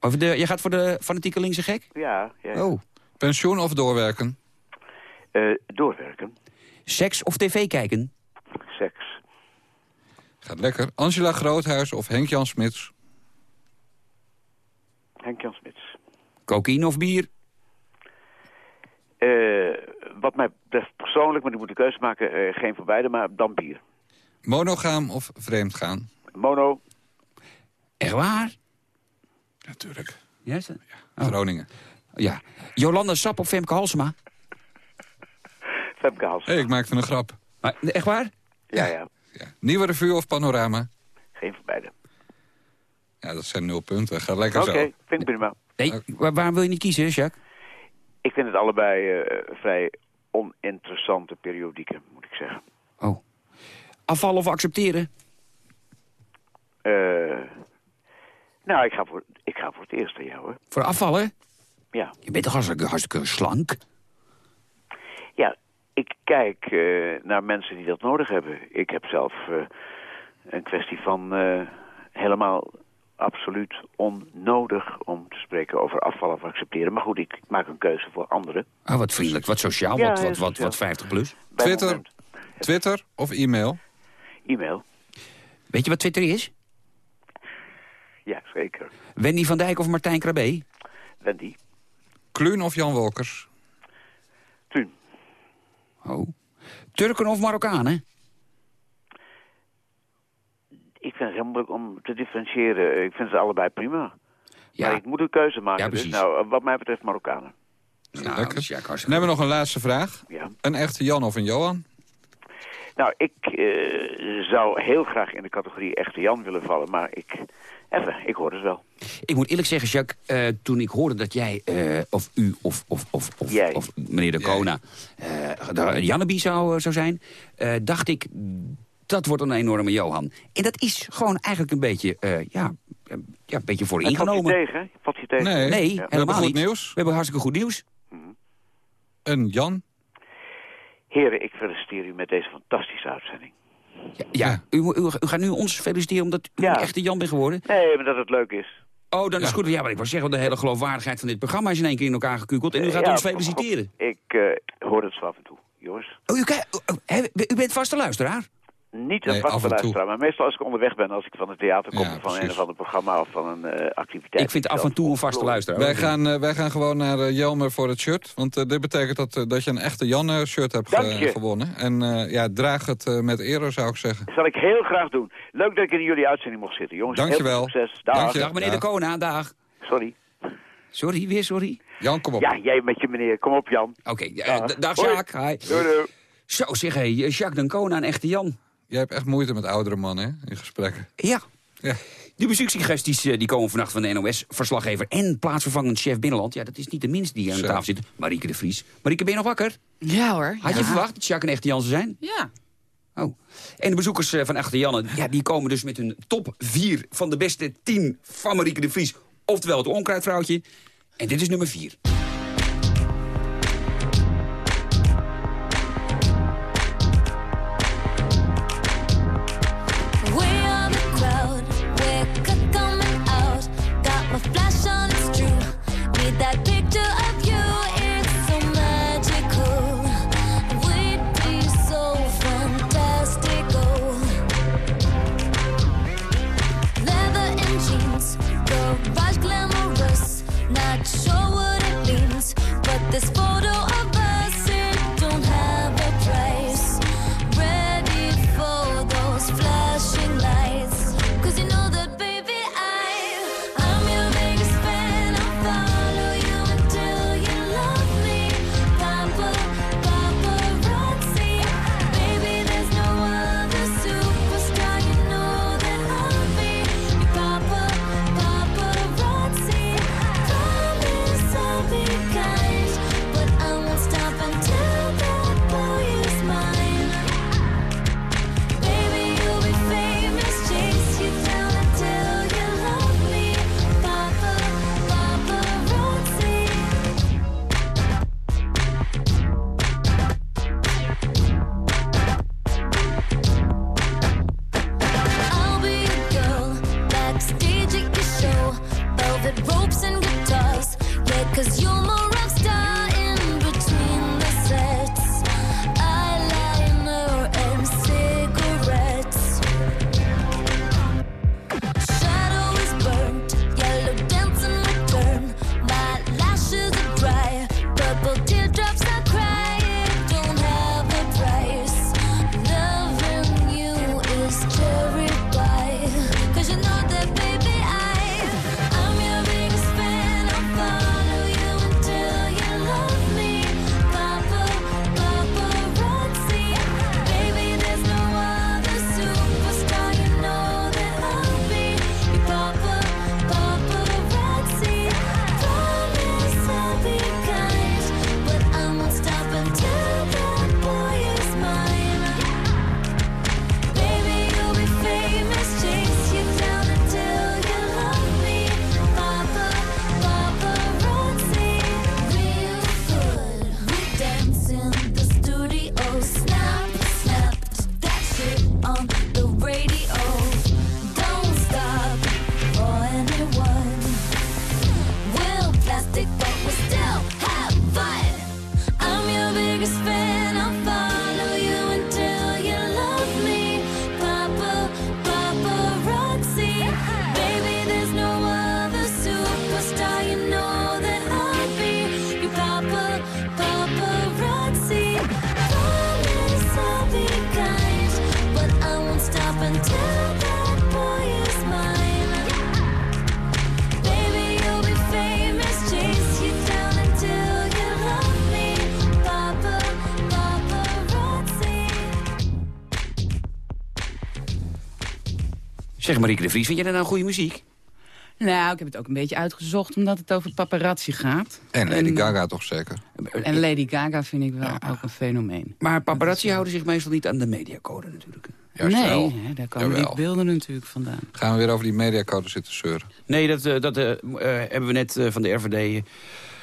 Of de, je gaat voor de fanatieke linkse gek? Ja, ja. ja. Oh. Pensioen of doorwerken? Eh, doorwerken. Seks of tv kijken? Seks. Gaat lekker. Angela Groothuis of Henk-Jan Smits? Henk-Jan Smits. Cocaïne of bier? Maar ik moet de keuze maken, eh, geen van beide, maar dan bier. Monogaam of vreemd gaan? Mono. Echt waar? Natuurlijk. Ja, is dat? Groningen. Ja. Jolanda Sap of Femke Halsema? Femke Halsema. Hey, ik maakte een grap. Maar, echt waar? Ja, ja. Nieuwe revue of panorama? Geen van beide. Ja, dat zijn nul punten. Ga lekker Oké, zo. vind ik prima. Nee, waar, waarom wil je niet kiezen, Jacques? Ik vind het allebei eh, vrij oninteressante periodieken, moet ik zeggen. Oh. Afvallen of accepteren? Eh, nou, ik ga, voor, ik ga voor het eerste, ja hoor. Voor afvallen? Ja. Je bent toch hartstikke, hartstikke slank? Ja, ik kijk eh, naar mensen die dat nodig hebben. Ik heb zelf eh, een kwestie van helemaal absoluut onnodig om te spreken over afvallen of accepteren. Maar goed, ik maak een keuze voor anderen. Ah, wat vriendelijk, wat sociaal, Ja, wat, wat, wat, sociaal. wat 50 plus. Bij Twitter, moment. Twitter of e-mail? E-mail. Weet je wat Twitter is? Ja, zeker. Wendy van Dijk of Martijn Krabbe? Wendy. Kluun of Jan Wolkers? Tuun. Oh. Turken of Marokkanen? Ik vind het heel moeilijk om te differentiëren. Ik vind ze allebei prima. Ja. Maar ik moet een keuze maken. Ja, dus precies. nou, wat mij betreft Marokkanen. Nou, Lekker. Dan hartstikke hebben we nog een laatste vraag. Ja. Een echte Jan of een Johan? Nou, ik eh, zou heel graag in de categorie echte Jan willen vallen, maar ik... Even, ik hoor het wel. Ik moet eerlijk zeggen, Jacques, eh, toen ik hoorde dat jij, eh, of u, of, of, of, of, Jij. of meneer de Kona, eh Janneby zou, zou zijn, eh, dacht ik, dat wordt een enorme Johan. En dat is gewoon eigenlijk een beetje, eh, ja, ja, een beetje voor En Valt je ingenomen. tegen? Valt je tegen? Nee. Nee, We hebben helemaal goed niet. nieuws. We hebben hartstikke goed nieuws. Een Jan? Heren, ik feliciteer u met deze fantastische uitzending. Ja, ja. U, u, u gaat nu ons feliciteren omdat u Ja. een echte Jan bent geworden. Nee, maar dat het leuk is. Oh, dan is het goed. Ja, maar ik wou zeggen, de hele geloofwaardigheid van dit programma is in één keer in elkaar gekukeld. En u gaat Ja, ons feliciteren. Ik eh, hoor het zo af en toe, jongens. Oh, u, oh, oh, hè, u bent vaste luisteraar? Niet een Nee, vaste luisteraar, maar meestal als ik onderweg ben, als ik van het theater kom, Ja, of van een of ander programma of van een eh, activiteit. Ik vind af en toe een vaste luisteraar. Wij gaan, eh, wij gaan gewoon naar eh, Jelmer voor het shirt. Want dit betekent dat, dat je een echte Jan-shirt hebt gewonnen. En eh, ja, draag het met eer, zou ik zeggen. Dat zal ik heel graag doen. Leuk dat ik in jullie uitzending mocht zitten, jongens. Dankjewel. Heel veel succes. Dag. Dank je. Dag meneer de Kona, dag. Sorry. Sorry, weer sorry? Jan, kom op. Ja, jij met je meneer. Kom op, Jan. Oké, Dag. d- dag Hoi. Jacques. Hi. Doei, doei. Zo, zeg hé, Jacques de Kona, een echte Jan. Jij hebt echt moeite met oudere mannen, hè, in gesprekken. Ja. Ja. De muzieksuggesties eh, die komen vannacht van de NOS-verslaggever... en plaatsvervangend chef Binnenland. Ja, dat is niet de minste die aan de Zo. tafel zit. Marieke de Vries. Marieke, ben je nog wakker? Ja hoor. Had je verwacht dat Jacques een echte Jan zou zijn? Ja. Oh. En de bezoekers eh, van Echte Janne, ja, die komen dus met hun top 4 van de beste 10 van Marieke de Vries. Oftewel het onkruidvrouwtje. En dit is nummer 4. Zeg Marieke de Vries, vind je dat nou goede muziek? Nou, ik heb het ook een beetje uitgezocht omdat het over paparazzi gaat. En Lady Gaga toch zeker? En Lady Gaga vind ik wel ook een fenomeen. Maar paparazzi houden zich meestal niet aan de mediacode natuurlijk. Juist nee, wel. hè, daar komen Jawel. die beelden natuurlijk vandaan. Gaan we weer over die mediacode zitten zeuren? Nee, dat, eh, dat eh, eh, hebben we net eh, van de RVD eh,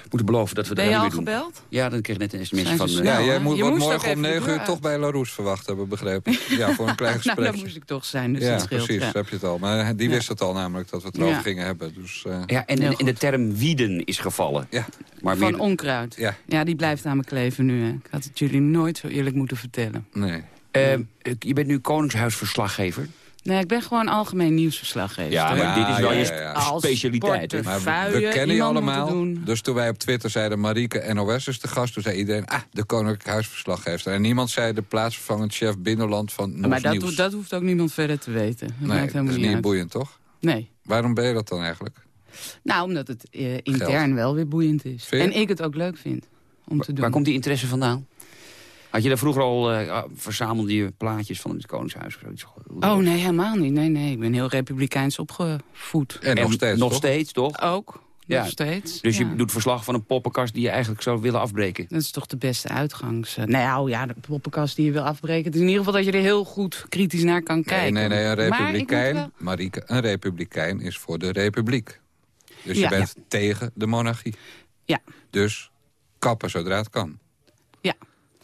moeten beloven dat we Ben dat je niet al meer doen. gebeld? Ja, dan kreeg ik net een sms van... eh, Ja, jij moet, Je wordt morgen om even de 9 deur uur toch bij LaRousse verwacht, hebben we begrepen. Ja, voor een klein nou, gesprek. daar moest ik toch zijn, dus ja, dat scheelt. precies, ja. heb je het al. Maar die Ja. wist het al namelijk, dat we het erover Ja. gingen hebben. Dus, eh, Ja, en, en, en de term wieden is gevallen. Ja. Maar Van meer, onkruid. Ja. die blijft aan me kleven nu. Hè. Ik had het jullie nooit zo eerlijk moeten vertellen. nee. eh, je bent nu Koningshuisverslaggever. Nee, ik ben gewoon algemeen nieuwsverslaggever. Ja, maar Ja, dit is wel ja, je ja, ja. Als specialiteit. hè? Maar we, kennen je allemaal. Dus toen wij op Twitter zeiden Marieke NOS is de gast... toen zei iedereen, ah, de Koninklijk Huisverslaggever. En niemand zei de plaatsvervangend chef Binnenland van Nos maar dat, Nieuws. dat hoeft ook niemand verder te weten. Dat nee, maakt dat is niet uit. boeiend, toch? Nee. Waarom ben je dat dan eigenlijk? Nou, omdat het eh, intern wel weer boeiend is. En ik het ook leuk vind om te doen. Waar komt die interesse vandaan? Had je daar vroeger al eh, ah, verzamelde je plaatjes van het Koningshuis? of zoiets? Oh, nee, helemaal niet. Nee, nee, ik ben heel republikeins opgevoed. En, nog steeds, Nog toch? steeds, toch? Ook, Ja. nog steeds. Dus ja. je doet verslag van een poppenkast die je eigenlijk zou willen afbreken. Dat is toch de beste uitgangs... eh, nou ja, de poppenkast die je wil afbreken. Het is in ieder geval dat je er heel goed kritisch naar kan Nee, kijken. nee, nee, een Maar ik moet republikein, wel- Marieke, een republikein is voor de republiek. Dus Ja. je bent tegen de monarchie. Ja. Dus kappen zodra het kan. Ja.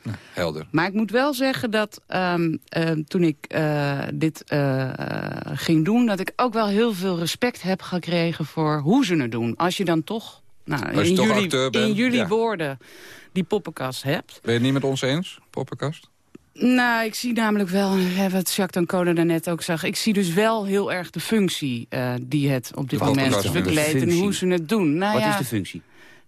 Nou, helder. Maar ik moet wel zeggen dat ehm, ehm, toen ik eh, dit eh, eh, ging doen... dat ik ook wel heel veel respect heb gekregen voor hoe ze het doen. Als je dan toch, nou, in, toch jullie, bent, in jullie ja. woorden die poppenkast hebt... Ben je het niet met ons eens, poppenkast? Nou, ik zie namelijk wel, wat Jacques Dancode daarnet ook zag... ik zie dus wel heel erg de functie eh, die het op dit De moment bekleedt... en hoe ze het doen. Nou, Wat ja, is de functie?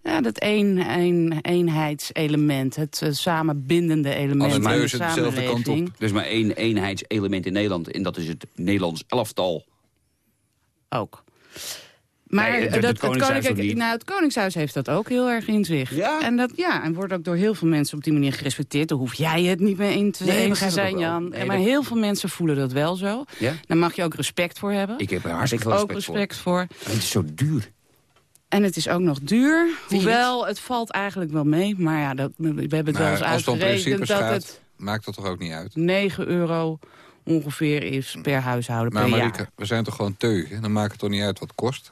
Ja, dat een, een, eenheidselement, het eh, samenbindende element in de dezelfde kant op. samenleving. Er is maar één eenheidselement in Nederland. En dat is het Nederlands elftal. Ook. Maar Nee, het- dat, het het, Koningshuis Koninkrijk- nou, het Koningshuis heeft dat ook heel erg in zich. Ja? En, dat, ja, en wordt ook door heel veel mensen op die manier gerespecteerd. Daar hoef jij het niet mee in te, Nee, eens te zijn. Jan. Nee, maar dat- heel veel mensen voelen dat wel zo. Ja? Daar mag je ook respect voor hebben. Ik heb er hartstikke ik ook respect, respect voor. voor. Het is zo duur. En het is ook nog duur. Hoewel, het valt eigenlijk wel mee. Maar ja, dat, we hebben het wel eens Maar als het om uitgerekend principes dat gaat, het maakt dat toch ook niet uit? 9 euro ongeveer is per huishouden Maar per Marieke, jaar. we zijn toch gewoon teugen? Dan maakt het toch niet uit wat het kost?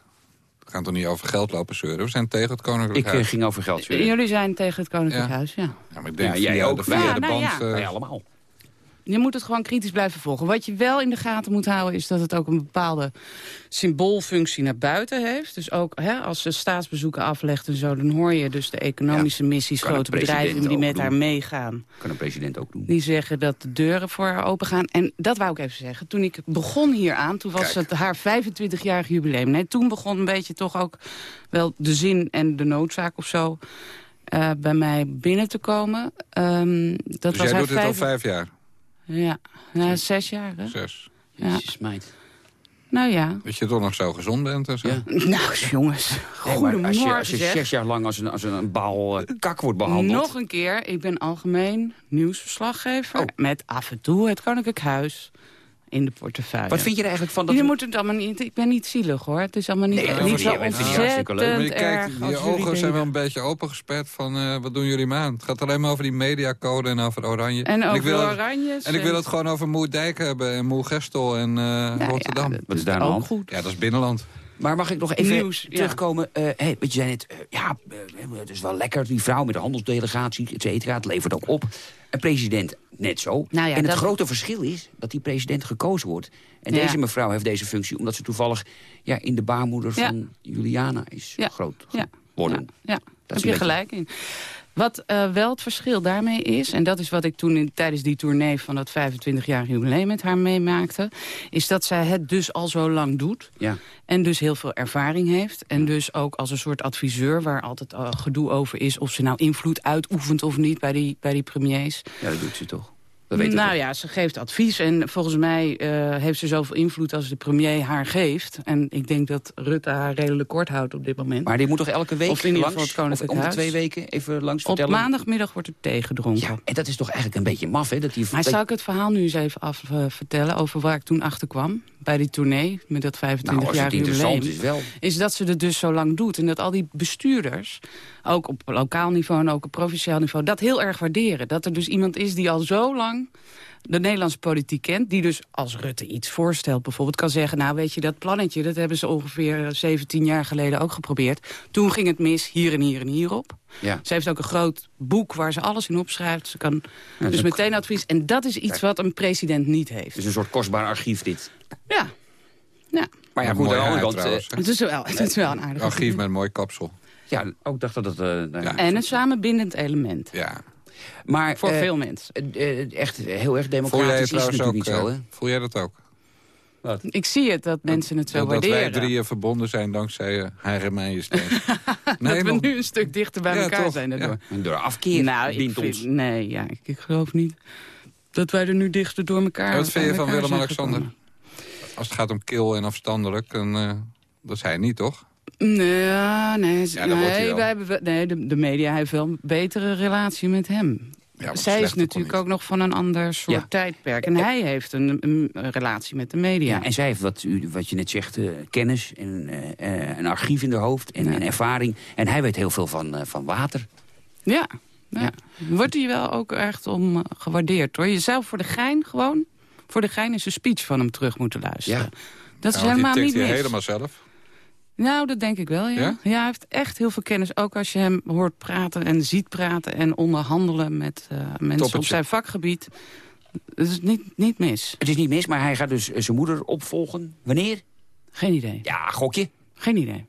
We gaan toch niet over geld lopen zeuren? We zijn tegen het Koninklijk Ik eh, Huis. ging over geld zeuren. Jullie zijn tegen het Koninklijk Ja. Huis, ja. Ja, maar ik denk Ja, jij via ook. de, via Ja, de nou band... ja. eh, Wij allemaal. Je moet het gewoon kritisch blijven volgen. Wat je wel in de gaten moet houden is dat het ook een bepaalde symboolfunctie naar buiten heeft. Dus ook hè, als ze staatsbezoeken aflegt en zo, dan hoor je dus de economische missies, grote bedrijven die met haar meegaan. Kan een president ook doen. Die zeggen dat de deuren voor haar open gaan. En dat wou ik even zeggen. Toen ik begon hieraan, toen was Kijk. het haar 25-jarig jubileum. Nee, toen begon een beetje toch ook wel de zin en de noodzaak of zo... eh, bij mij binnen te komen. Ehm, dat Dus was jij doet dit al vijf jaar? Ja, ja zes jaar, hè? Zes. Ja. Jezus, meid. Nou ja. Dat je toch nog zo gezond bent en zo? Ja. Nou, jongens. Goedemorgen, als je, als je zeg. zes jaar lang als een, als een baal eh, kak wordt behandeld... Nog een keer, ik ben algemeen nieuwsverslaggever... Oh. met af en toe het Koninklijk Huis in de portefeuille. Wat vind je er eigenlijk van? Dat Je we- moet het allemaal niet, ik ben niet zielig hoor. Het is allemaal niet, Nee, dat niet zo dat hartstikke leuk. Je ontzettend kijkt, je jullie ogen zijn wel een beetje opengesperd van eh, wat doen jullie aan. Het gaat alleen maar over die mediacode en over oranje. En over ik wil Oranjes. En ik wil het gewoon over Moerdijk hebben en Moergestel en eh, Rotterdam. Wat is daar ook goed. Ja, dat is binnenland. Maar mag ik nog even Nieuws, ja. terugkomen? Eh hey, je zei net, eh, ja, eh, het is wel lekker, die vrouw met de handelsdelegatie, et cetera. Het levert ook op. Een president net zo. Nou ja, en het dat- grote verschil is dat die president gekozen wordt. En Ja. deze mevrouw heeft deze functie omdat ze toevallig ja, in de baarmoeder van Juliana is groot geworden. Ja, daar heb je beetje- gelijk in. Wat eh, wel het verschil daarmee is... en dat is wat ik toen in, tijdens die tournee van dat 25-jarig jubileum met haar meemaakte... is dat zij het dus al zo lang doet. Ja. En dus heel veel ervaring heeft. En dus ook als een soort adviseur waar altijd gedoe over is... of ze nou invloed uitoefent of niet bij die, bij die premiers. ja, dat doet ze toch. Dat nou ja, ze geeft advies en volgens mij eh, heeft ze zoveel invloed als de premier haar geeft. En ik denk dat Rutte haar redelijk kort houdt op dit moment. Maar die moet toch elke week Of in ieder langs? geval het Koninklijk of om de twee weken even langs op vertellen? maandagmiddag wordt er thee gedronken. Ja, en dat is toch eigenlijk een beetje maf, hè? Dat die, Maar zal ik het verhaal nu eens even af eh, vertellen over waar ik toen achter kwam? bij die tournee... met dat 25 Nou, als jaar het interessant jubileum... is wel. is dat ze het dus zo lang doet. En dat al die bestuurders, ook op lokaal niveau en ook op provinciaal niveau... dat heel erg waarderen. Dat er dus iemand is die al zo lang de Nederlandse politiek kent... die dus als Rutte iets voorstelt bijvoorbeeld kan zeggen... nou weet je, dat plannetje, dat hebben ze ongeveer 17 jaar geleden ook geprobeerd. Toen ging het mis, hier en hier en hierop. Ja. Ze heeft ook een groot boek waar ze alles in opschrijft. Ze kan dus meteen advies. En dat is iets wat een president niet heeft. Het is een soort kostbaar archief dit. Ja. ja. Maar ja, goed, mooi aan de haar andere kant... trouwens, eh, Het is wel, het is wel een aardige Archief met een mooi kapsel. Ja, ook dacht dat het... eh, ja. En een samenbindend element. Ja. Maar, Voor eh, veel mensen. eh, eh, echt heel erg democratisch is het natuurlijk ook? niet zo, hè? voel jij dat ook? Ik zie het, dat mensen het zo dat, dat wij waarderen. drieën verbonden zijn dankzij uh, haar en mij dat we nu een stuk dichter bij Ja, elkaar toch, zijn ja. daardoor. En door afkeer Nou, vind- ons. nee, ja, ik, ik geloof niet dat wij er nu dichter door elkaar En wat vind je van zijn Willem-Alexander? Als het gaat om kil en afstandelijk, dan, dat is hij niet, toch? Nee, ja, nee, Ja, dat wordt hij nee, wel. wij hebben, nee de, de media heeft wel een betere relatie met hem. Ja, Zij is natuurlijk ook nog van een ander soort Ja. tijdperk. En hij heeft een, een, relatie met de media. Ja, en zij heeft, wat, u, wat je net zegt, eh, kennis en eh, eh, een archief in haar hoofd en, en ervaring. En hij weet heel veel van, eh, van water. Ja, ja. Wordt hij wel ook echt om gewaardeerd hoor. Je zou voor de gein gewoon, voor de gein is een speech van hem terug moeten luisteren. Ja. Dat is Ja, want helemaal niet mis. helemaal zelf. Nou, dat denk ik wel, ja. Ja? ja. hij heeft echt heel veel kennis. Ook als je hem hoort praten en ziet praten en onderhandelen met eh, mensen op zijn vakgebied. Dat is niet, niet mis. Het is niet mis, maar hij gaat dus eh, zijn moeder opvolgen. Wanneer? Geen idee. Ja, gokje. Geen idee.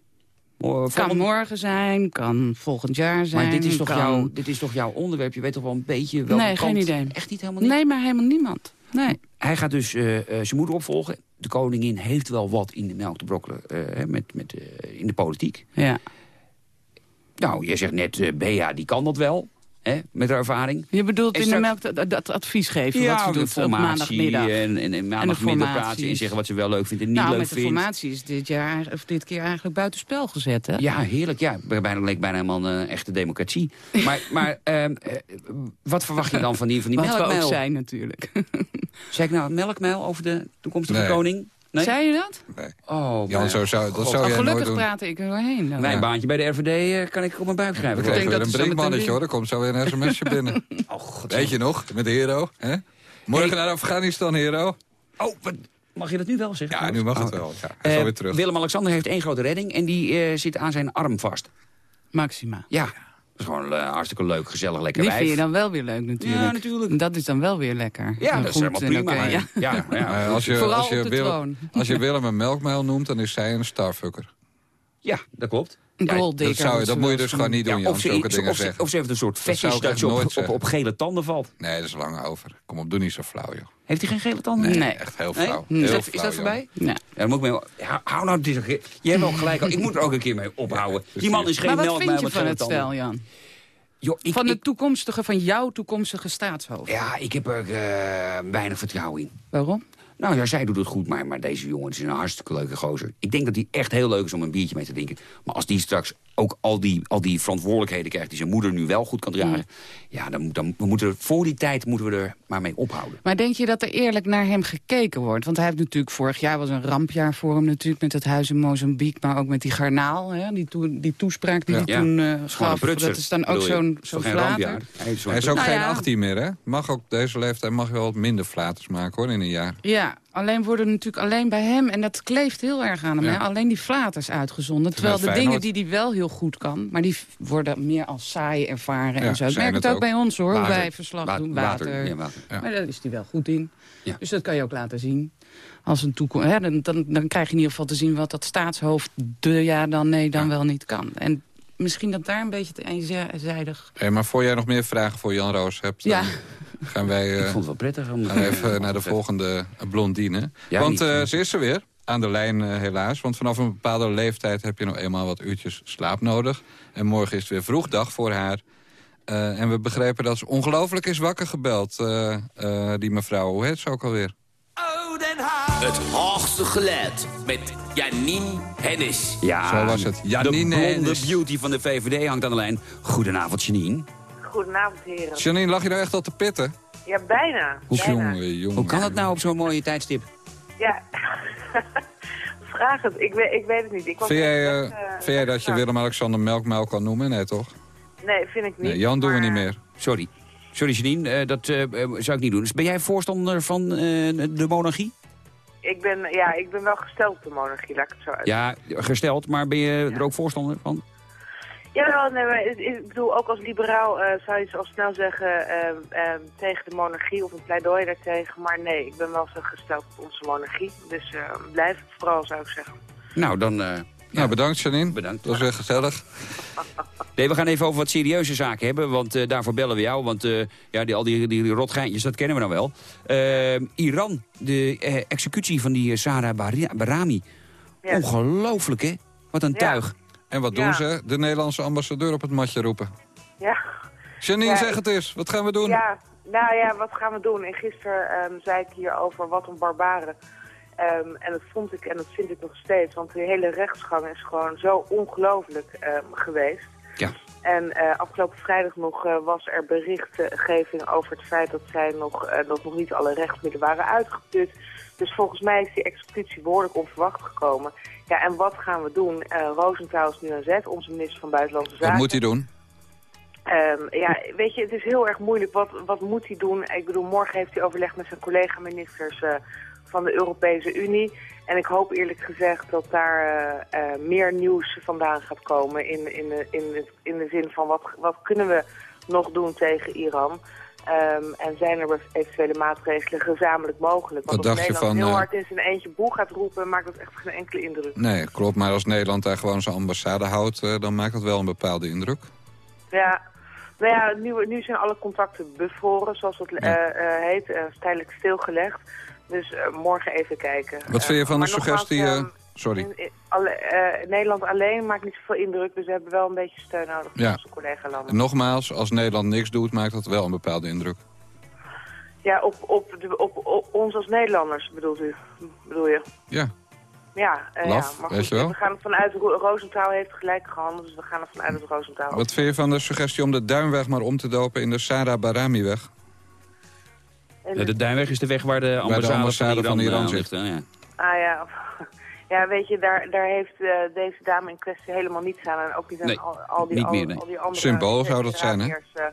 Mo- Kan morgen zijn, kan volgend jaar zijn. Maar dit is, toch kan... jouw, dit is toch jouw onderwerp? Je weet toch wel een beetje welke Nee, geen idee. Echt niet helemaal niet? Nee, maar helemaal niemand. Nee. Hij gaat dus eh, eh, zijn moeder opvolgen. De koningin heeft wel wat in de melk te brokkelen eh, met, met, eh, in de politiek. Ja. Nou, jij zegt net, eh, Bea, die kan dat wel. Hè, met haar ervaring. Je bedoelt En in de melk dat, dat advies geven wat ze de doet op maandagmiddag. En, en, en maandagmiddag praten en zeggen wat ze wel leuk vindt en niet nou, leuk met de vindt. formatie is dit, jaar, of dit keer eigenlijk buitenspel gezet, hè? Ja, heerlijk. Ja, bijna leek bijna helemaal een echte democratie. Maar, maar ehm, eh, wat verwacht je dan van die, van die Wat we ook melkmuil? zijn natuurlijk. Zeg ik nou een melkmuil over de toekomstige Nee. koning? Nee? Zei je dat? Oh, Jan, maar- zo zou, dat zou Oh, nooit gelukkig doen. praatte ik er doorheen. dan. Mijn baantje bij de RVD eh, kan ik op mijn buik schrijven. Krijgen denk dat een brinkmannetje hoor, er komt zo weer een sms'je binnen. Oh, God. Weet je nog, met de hero? Hè? Morgen naar Afghanistan, hero. Oh, wat- mag je dat nu wel zeggen? Ja, nu mag het Oh. wel. Ja, terug. Willem-Alexander heeft één grote redding en die eh, zit aan zijn arm vast. Maxima. Ja, is gewoon eh, hartstikke leuk, gezellig, lekker Die wijf. vind je dan wel weer leuk natuurlijk. Ja, natuurlijk. Dat is dan wel weer lekker. Ja, En dat is helemaal prima. ja. ja, ja. Maar als je, Vooral als je, op de Willem, troon. als je Willem een melkmuil noemt, dan is zij een starfucker. Ja, dat klopt. Ja, Dat, zou, dat moet je dus gewoon niet doen, Ja, Jan, of, ze, zulke of, dingen ze, zeggen. of ze heeft een soort fetish dat je op, nooit op, gele tanden valt. Nee, dat is lang over. Kom op, doe niet zo flauw, joh. Heeft hij geen gele tanden? Nee, Nee. echt heel Nee? flauw. Is, dat, is flauw, dat voorbij? Ja. Ja, dan moet ik mee, hou, hou nou, dit, je hebt wel gelijk. Ik moet er ook een keer mee ophouden. Die man is geen Maar wat vind je van het stel, Jan? Joh, ik, Van de toekomstige, van jouw toekomstige staatshoofd. ja, ik heb er eh, weinig vertrouwen in. Waarom? Nou ja, zij doet het goed, maar, maar deze jongen is een hartstikke leuke gozer. Ik denk dat hij echt heel leuk is om een biertje mee te drinken. Maar als die straks ook al die, al die verantwoordelijkheden krijgt... die zijn moeder nu wel goed kan dragen... ja, dan, dan we moeten voor die tijd moeten we er maar mee ophouden. Maar denk je dat er eerlijk naar hem gekeken wordt? Want hij heeft natuurlijk vorig jaar was een rampjaar voor hem natuurlijk... met het huis in Mozambique, maar ook met die garnaal. Hè? Die, die toespraak die Ja. hij Ja. toen eh, een gaf. Dat is dan ook zo'n rampjaar? Hij is, Hij is ook Nou geen ja. 18 meer, hè? Mag ook deze leeftijd mag je wel wat minder flaters maken, hoor, in een jaar. Ja, alleen worden natuurlijk alleen bij hem... en dat kleeft heel erg aan hem, Ja. hè? alleen die flaters uitgezonden. Terwijl, Terwijl de dingen die hij wel heel goed kan... maar die worden meer als saai ervaren Ja, en zo. Ik merk het ook ook. bij ons, hoor, Water. wij verslag doen. water. Maar daar is hij wel goed in. Dus dat kan je ook laten zien. Als een toekomst, hè, dan, dan, dan krijg je in ieder geval te zien wat dat staatshoofd de ja dan nee dan wel niet kan. En misschien dat daar een beetje te eenzijdig... Hey, maar voor jij nog meer vragen voor Jan Roos hebt... Ja. Gaan wij Ik eh, vond het wel prettig. Om, gaan we even naar de volgende blondine. Ja, want niet- eh, ze is er weer, aan de lijn eh, helaas. Want vanaf een bepaalde leeftijd heb je nog eenmaal wat uurtjes slaap nodig. En morgen is het weer vroeg dag voor haar. Eh, en we begrepen dat ze ongelooflijk is wakker gebeld, eh, eh, die mevrouw. Hoe heet ze ook alweer? Het hoogste geluid met Janine Hennis. Ja, Zo was het. de Janine blonde Hennis. beauty van de VVD hangt aan de lijn. Goedenavond, Janine. Goedenavond, heren. Janine, lag je nou echt al te pitten? Ja, bijna. Hoe, bijna. Jongen, jongen. Hoe kan dat nou op zo'n mooie tijdstip? Ja, Vraag het, ik weet, ik weet het niet. Ik was Vind jij, eh, eh, vind jij dat je Willem-Alexander Melkmuil kan noemen? Nee, toch? Nee, vind ik niet. Nee, Jan doen we maar- niet meer. Sorry. Sorry Janine, eh, dat zou ik niet doen. Dus ben jij voorstander van eh, de monarchie? Ik ben, ja, ik ben wel gesteld op de monarchie, laat ik het zo uit. Ja, gesteld, maar ben je er ook voorstander van? Ja, nee, maar ik- ik bedoel, ook als liberaal eh, zou je al snel zeggen eh, eh, tegen de monarchie of een pleidooi daartegen. Maar nee, ik ben wel zo gesteld op onze monarchie. Dus eh, blijf het vooral, zou ik zeggen. Nou, dan... eh, Nou, bedankt Janine. Bedankt. Dat was weer gezellig. Nee, we gaan even over wat serieuze zaken hebben, want eh, daarvoor bellen we jou. Want eh, ja, die, al die, die rotgeintjes, dat kennen we nou wel. Iran, de eh, executie van die Sarah Barami. Ja. Ongelooflijk, hè? Wat een Ja. tuig. En wat doen Ja. ze? De Nederlandse ambassadeur op het matje roepen. Ja. Janine, Ja, zeg het eens. Wat gaan we doen? Ja, nou ja, wat gaan we doen? En gisteren ehm, zei ik hier over wat een barbaren. Ehm, en dat vond ik en dat vind ik nog steeds. Want de hele rechtsgang is gewoon zo ongelooflijk ehm, geweest. Ja. En eh, afgelopen vrijdag nog eh, was er berichtgeving over het feit dat, zij nog, eh, dat nog niet alle rechtsmiddelen waren uitgeput. Dus volgens mij is die executie behoorlijk onverwacht gekomen. Ja, en wat gaan we doen? Rosenthal is nu aan zet, onze minister van Buitenlandse Zaken. Wat moet hij doen? Ehm, ja, weet je, het is heel erg moeilijk. Wat, wat moet hij doen? Ik bedoel, morgen heeft hij overleg met zijn collega-ministers eh, van de Europese Unie. En ik hoop eerlijk gezegd dat daar eh, meer nieuws vandaan gaat komen. In, in, de, in, het, in de zin van wat, wat kunnen we nog doen tegen Iran? Ehm, en zijn er eventuele maatregelen gezamenlijk mogelijk? Want Wat als Nederland van, heel eh, hard in zijn eentje boe gaat roepen, maakt dat echt geen enkele indruk. Nee, klopt. Maar als Nederland daar gewoon zijn ambassade houdt... eh, dan maakt dat wel een bepaalde indruk. Ja, nou ja, nu, nu zijn alle contacten bevroren, zoals het eh, heet, tijdelijk stilgelegd. Dus morgen even kijken. Wat vind je van de nogmaals, suggestie... eh, ehm, sorry. in- in- alle, eh, Nederland alleen maakt niet zoveel indruk, dus we hebben wel een beetje steun nodig van Ja. onze collega-landen. En nogmaals, als Nederland niks doet, maakt dat wel een bepaalde indruk. Ja, op, op, de, op, op ons als Nederlanders bedoelt u, bedoel je? Ja, Ja, eh, Laf, ja maar weet goed, je wel. we gaan ervan uit, Ro- heeft gelijk gehandeld, dus we gaan ervan uit dat Rosenthal... Wat vind je van de suggestie om de Duinweg maar om te dopen in de Sarah Barami-weg? Ja, de Duinweg is de weg waar de ambassade, ambassade van Iran eh, zit. Ah ja, ja weet je, daar, daar heeft eh, deze dame in kwestie helemaal niets aan. En ook niet aan Nee, al, al die, niet al, meer, nee. al die andere... Symbool zou dat zijn, hè? Eh.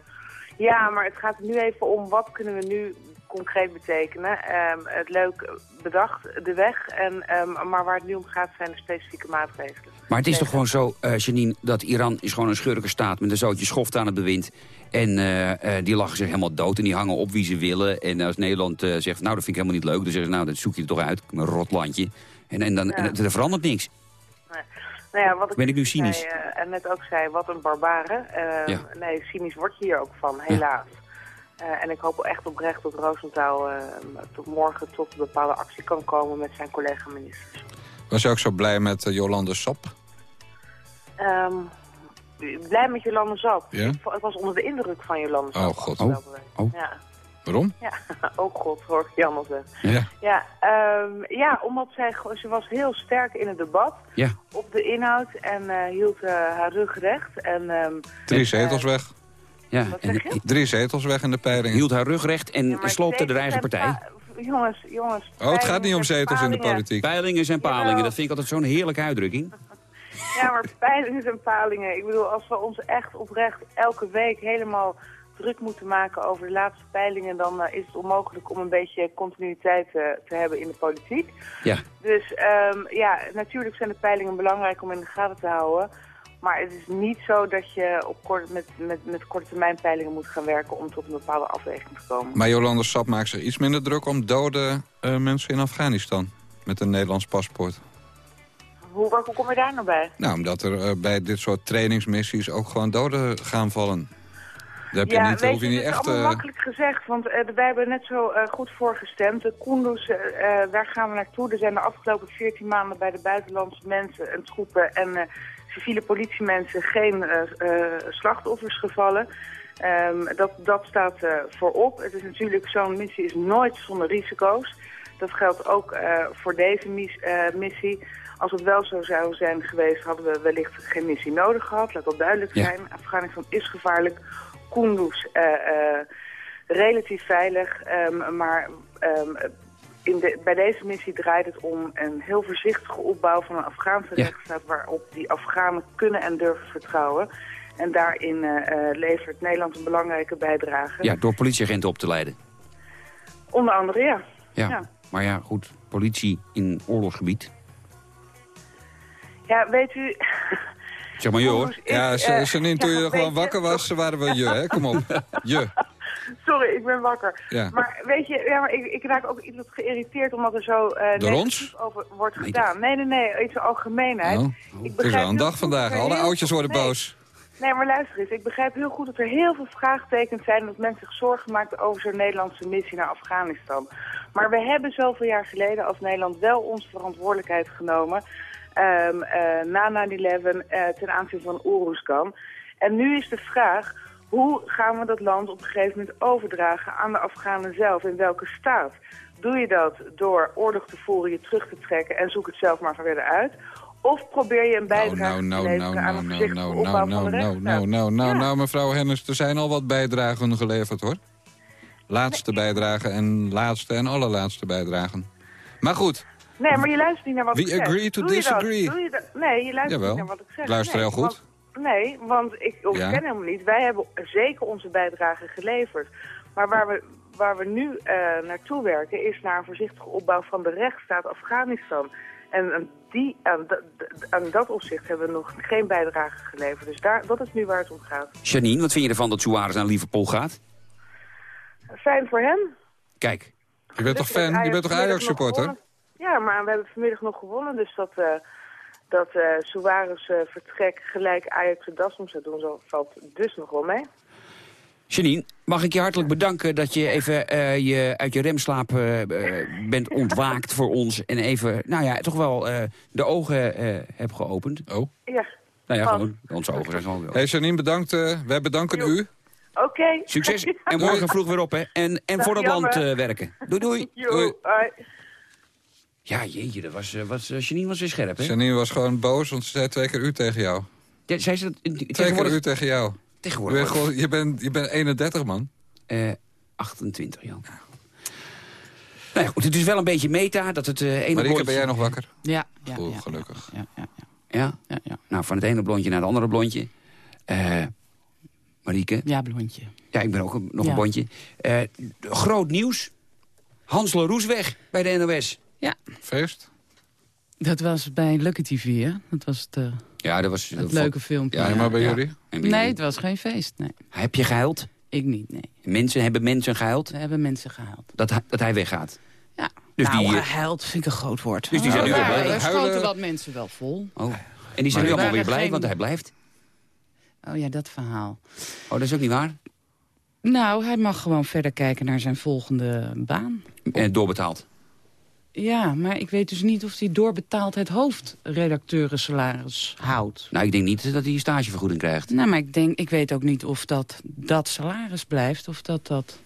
ja, maar het gaat er nu even om, wat kunnen we nu concreet betekenen? Ehm, het leuk bedacht, de weg, en, ehm, maar waar het nu om gaat zijn de specifieke maatregelen. Maar het is toch gewoon zo, eh Janine, dat Iran is gewoon een schurkenstaat met een zootje schoft aan het bewind. En die lachen zich helemaal dood en die hangen op wie ze willen. En als Nederland zegt, nou dat vind ik helemaal niet leuk, dan zeggen ze, nou dat zoek je er toch uit, een rotlandje. En, en, dan, Ja. en er verandert niks. Nou ja, wat ik Ben ik nu zei, cynisch? eh, en net ook zei, wat een barbaren. Ehm, Ja. Nee, cynisch word je hier ook van, helaas. Eh, en ik hoop echt oprecht dat Rosenthal eh, tot morgen tot een bepaalde actie kan komen met zijn collega-ministers. Was je ook zo blij met Jolande Sap? Ehm, blij met Jolande Zap. Ja? Ik, was onder de indruk van Jolande Zap. Oh, god. afgelopen week. Oh. Ja. Waarom? Ja, ook god, hoor ik al zeggen. Ja. Ja, ehm, ja, omdat zij, ze was heel sterk in het debat Ja. op de inhoud en eh, hield eh, haar rug recht. En, ehm, Drie eh, zetels weg. Ja, en? Drie zetels weg in de peiling. hield haar rug recht en ja, sloopte de eigen partij. pa- Jongens, jongens. Oh, het gaat niet om zetels in de politiek. Peilingen zijn palingen, dat vind ik altijd zo'n heerlijke uitdrukking. Ja, maar peilingen zijn palingen. Ik bedoel, als we ons echt oprecht elke week helemaal druk moeten maken over de laatste peilingen... dan eh, is het onmogelijk om een beetje continuïteit eh, te hebben in de politiek. Ja. Dus ehm, ja, natuurlijk zijn de peilingen belangrijk om in de gaten te houden. Maar het is niet zo dat je op kort, met, met, met korte termijn peilingen moet gaan werken om tot een bepaalde afweging te komen. Maar Jolande Sap maakt zich iets minder druk om dode eh, mensen in Afghanistan. Met een Nederlands paspoort. Hoe, hoe kom je daar nou bij? Nou, omdat er bij dit soort trainingsmissies ook gewoon doden gaan vallen. Daar heb je niet, weet je niet echt... allemaal eh, makkelijk gezegd, want eh, wij hebben net zo eh, goed voor gestemd. De Kunduz, eh, daar gaan we naartoe. Er zijn de afgelopen 14 maanden bij de buitenlandse mensen en troepen en civiele politiemensen geen slachtoffers gevallen. Ehm, dat, dat staat voorop. Het is natuurlijk, zo'n missie is nooit zonder risico's. Dat geldt ook voor deze mis- missie. Als het wel zo zou zijn geweest, hadden we wellicht geen missie nodig gehad. Laat dat duidelijk Ja. zijn. Afghanistan is gevaarlijk. Kunduz eh, eh, relatief veilig, ehm, maar ehm, in de, bij deze missie draait het om een heel voorzichtige opbouw van een Afghaanse Ja. rechtsstaat waarop die Afghanen kunnen en durven vertrouwen. En daarin eh, levert Nederland een belangrijke bijdrage. Ja, door politieagenten op te leiden. Onder andere, ja. Ja. Ja. Maar ja, goed, politie in oorlogsgebied. Ja, weet u... Zeg maar je hoor. Ja, eh, Janine, toen ja, je gewoon wakker was, waren we je, hè? Kom op. Je. Sorry, ik ben wakker. Ja. Maar weet je, ja, maar ik, ik raak ook iets wat geïrriteerd omdat er zo eh negatief over wordt gedaan. Nee, nee, nee, iets algemeenheid. Nou, ik het is wel een dag vandaag. Alle oudjes worden nee. boos. Nee, maar luister eens. Ik begrijp heel goed dat er heel veel vraagtekens zijn... dat mensen zich zorgen maken over zo'n Nederlandse missie naar Afghanistan. Maar we hebben zoveel jaar geleden als Nederland wel onze verantwoordelijkheid genomen... ehm, eh, na 9-11 eh, ten aanzien van Oeruzgan. En nu is de vraag... Hoe gaan we dat land op een gegeven moment overdragen aan de Afghanen zelf? In welke staat? Doe je dat door oorlog te voeren, je terug te trekken en zoek het zelf maar verder uit? Of probeer je een Nou, bijdrage nou, te nou, leveren nou, aan nou, een nou, nou, nou, nou, nou, nou, nou, nou, mevrouw Hennis, er zijn al wat bijdragen geleverd, hoor. Laatste bijdrage en laatste en allerlaatste bijdragen. Maar goed, Nee, maar je luistert niet naar wat We ik zeg. agree to Doe je dat? disagree. Doe je dat? Nee, je luistert Jawel. niet naar wat ik zeg. Luister Nee, heel goed. want- nee, want ik ontken Ja. helemaal niet. Wij hebben zeker onze bijdrage geleverd. Maar waar we, waar we nu eh, naartoe werken is naar een voorzichtige opbouw van de rechtsstaat Afghanistan. En aan, die, aan, dat- aan dat opzicht hebben we nog geen bijdrage geleverd. Dus daar, dat is nu waar het om gaat. Janine, wat vind je ervan dat Suarez naar Liverpool gaat? Fijn voor hem. Kijk. je bent toch fan? Je bent toch Ajax-supporter? Ja, maar we hebben vanmiddag nog gewonnen. Dus dat, eh dat eh Suarez eh, vertrek gelijk Ajax de das om zou doen, zo valt dus nog wel mee. Janine, mag ik je hartelijk bedanken dat je even eh, je uit je remslaap eh, eh, bent ontwaakt voor ons. En even, nou ja, toch wel eh, de ogen eh hebt geopend. Oh. Ja. Nou ja, gewoon, onze ogen zijn gewoon wel. Hey Janine, bedankt. eh, wij bedanken u. Oké. Succes en morgen vroeg weer op, hè. En, en voor het land eh, werken. Doei, doei. Jo, Doei. hoi. Ja, jeetje, dat was, was, Janine was weer scherp, hè? Janine was gewoon boos, want ze zei twee keer u tegen jou. Ja, zei ze dat Twee keer u tegen jou. Tegenwoordig Je bent, gewoon- je bent, je bent 31, man. Eh 28, ja. Nou ja, goed, het is wel een beetje meta dat het eh ene Marieke, blondje... ben jij nog wakker? Ja, ja, Goed, ja. gelukkig. Ja, ja, Ja? ja, ja. Nou, van het ene blondje naar het andere blondje. Eh Marieke? Ja, blondje. Ja, ik ben ook een- nog Ja. een blondje. Eh, groot nieuws. Hans Leroes weg bij de NOS. Ja, Feest? Dat was bij Lucky TV, hè? Dat was het, eh, Ja, dat was... het leuke filmpje. Ja, maar bij jullie? Nee, het was geen feest, nee. Heb je gehuild? Ik niet, nee. Mensen hebben mensen gehuild We hebben mensen gehaald. dat, hij- dat hij weggaat. Ja. Dus nou, die, eh, gehuild vind ik een groot woord. Dus die zijn nu wel blij. Er schoten wat mensen wel vol. Oh. En die zijn Maar nu allemaal weer blij, geen- want hij blijft. Oh ja, dat verhaal. Oh, dat is ook niet waar? Nou, hij mag gewoon verder kijken naar zijn volgende baan. En doorbetaald. Ja, maar ik weet dus niet of hij doorbetaald het hoofdredacteurensalaris houdt. Nou, ik denk niet dat hij een stagevergoeding krijgt. Nou, maar ik, denk, ik weet ook niet of dat, dat salaris blijft... of dat dat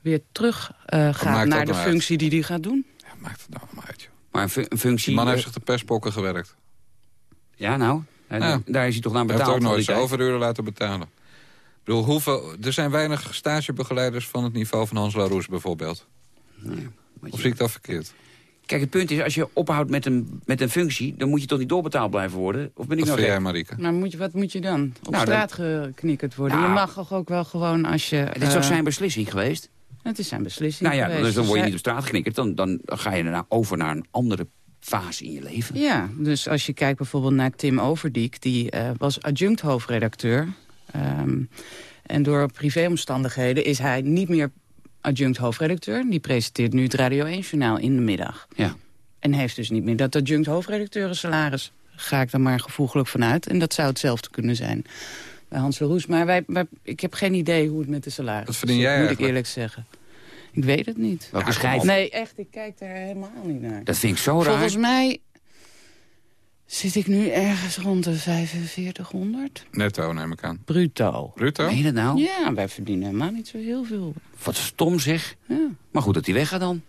weer terug eh, gaat naar de nou uit? functie die hij gaat doen. Ja, maakt het nou allemaal uit, joh. Maar een, fu- een functie... Die man heeft zich de perspokken gewerkt. Ja, nou, eh, Ja. daar is hij toch naar Hij heeft betaald. ook nooit zijn overuren laten betalen. Ik bedoel, hoeveel, er zijn weinig stagebegeleiders van het niveau van Hans Laroes bijvoorbeeld. Of zie ik dat verkeerd? Kijk, het punt is, als je ophoudt met een, met een functie... dan moet je toch niet doorbetaald blijven worden? Of ben ik Wat nou vind jij? Marieke? Maar moet je, wat moet je dan? Op Nou, straat geknikkerd worden? Nou, je mag toch ook wel gewoon als je... Het is eh, toch zijn beslissing geweest? Het is zijn beslissing Nou ja, geweest. dus dan word je hij- niet op straat geknikkerd. Dan, dan ga je daarna over naar een andere fase in je leven. Ja, dus als je kijkt bijvoorbeeld naar Tim Overdiek... die eh, was adjunct hoofdredacteur. Ehm, en door privéomstandigheden is hij niet meer adjunct hoofdredacteur. Die presenteert nu het Radio 1-journaal in de middag. Ja. En heeft dus niet meer dat adjunct hoofdredacteurensalaris. Ga ik dan maar gevoeglijk vanuit. En dat zou hetzelfde kunnen zijn bij Hans Leroes. Maar wij, wij, ik heb geen idee hoe het met de salaris Wat verdien jij moet eigenlijk? ik eerlijk zeggen. Ik weet het niet. Welke schijf? Nee, echt, ik kijk daar helemaal niet naar. Dat vind ik zo raar. Volgens mij zit ik nu ergens rond de 4500. Netto, neem ik aan. Bruto. Bruto? Meen je dat nou? Ja, wij verdienen helemaal niet zo heel veel. Wat stom zeg. Ja. Maar goed dat hij weggaat dan.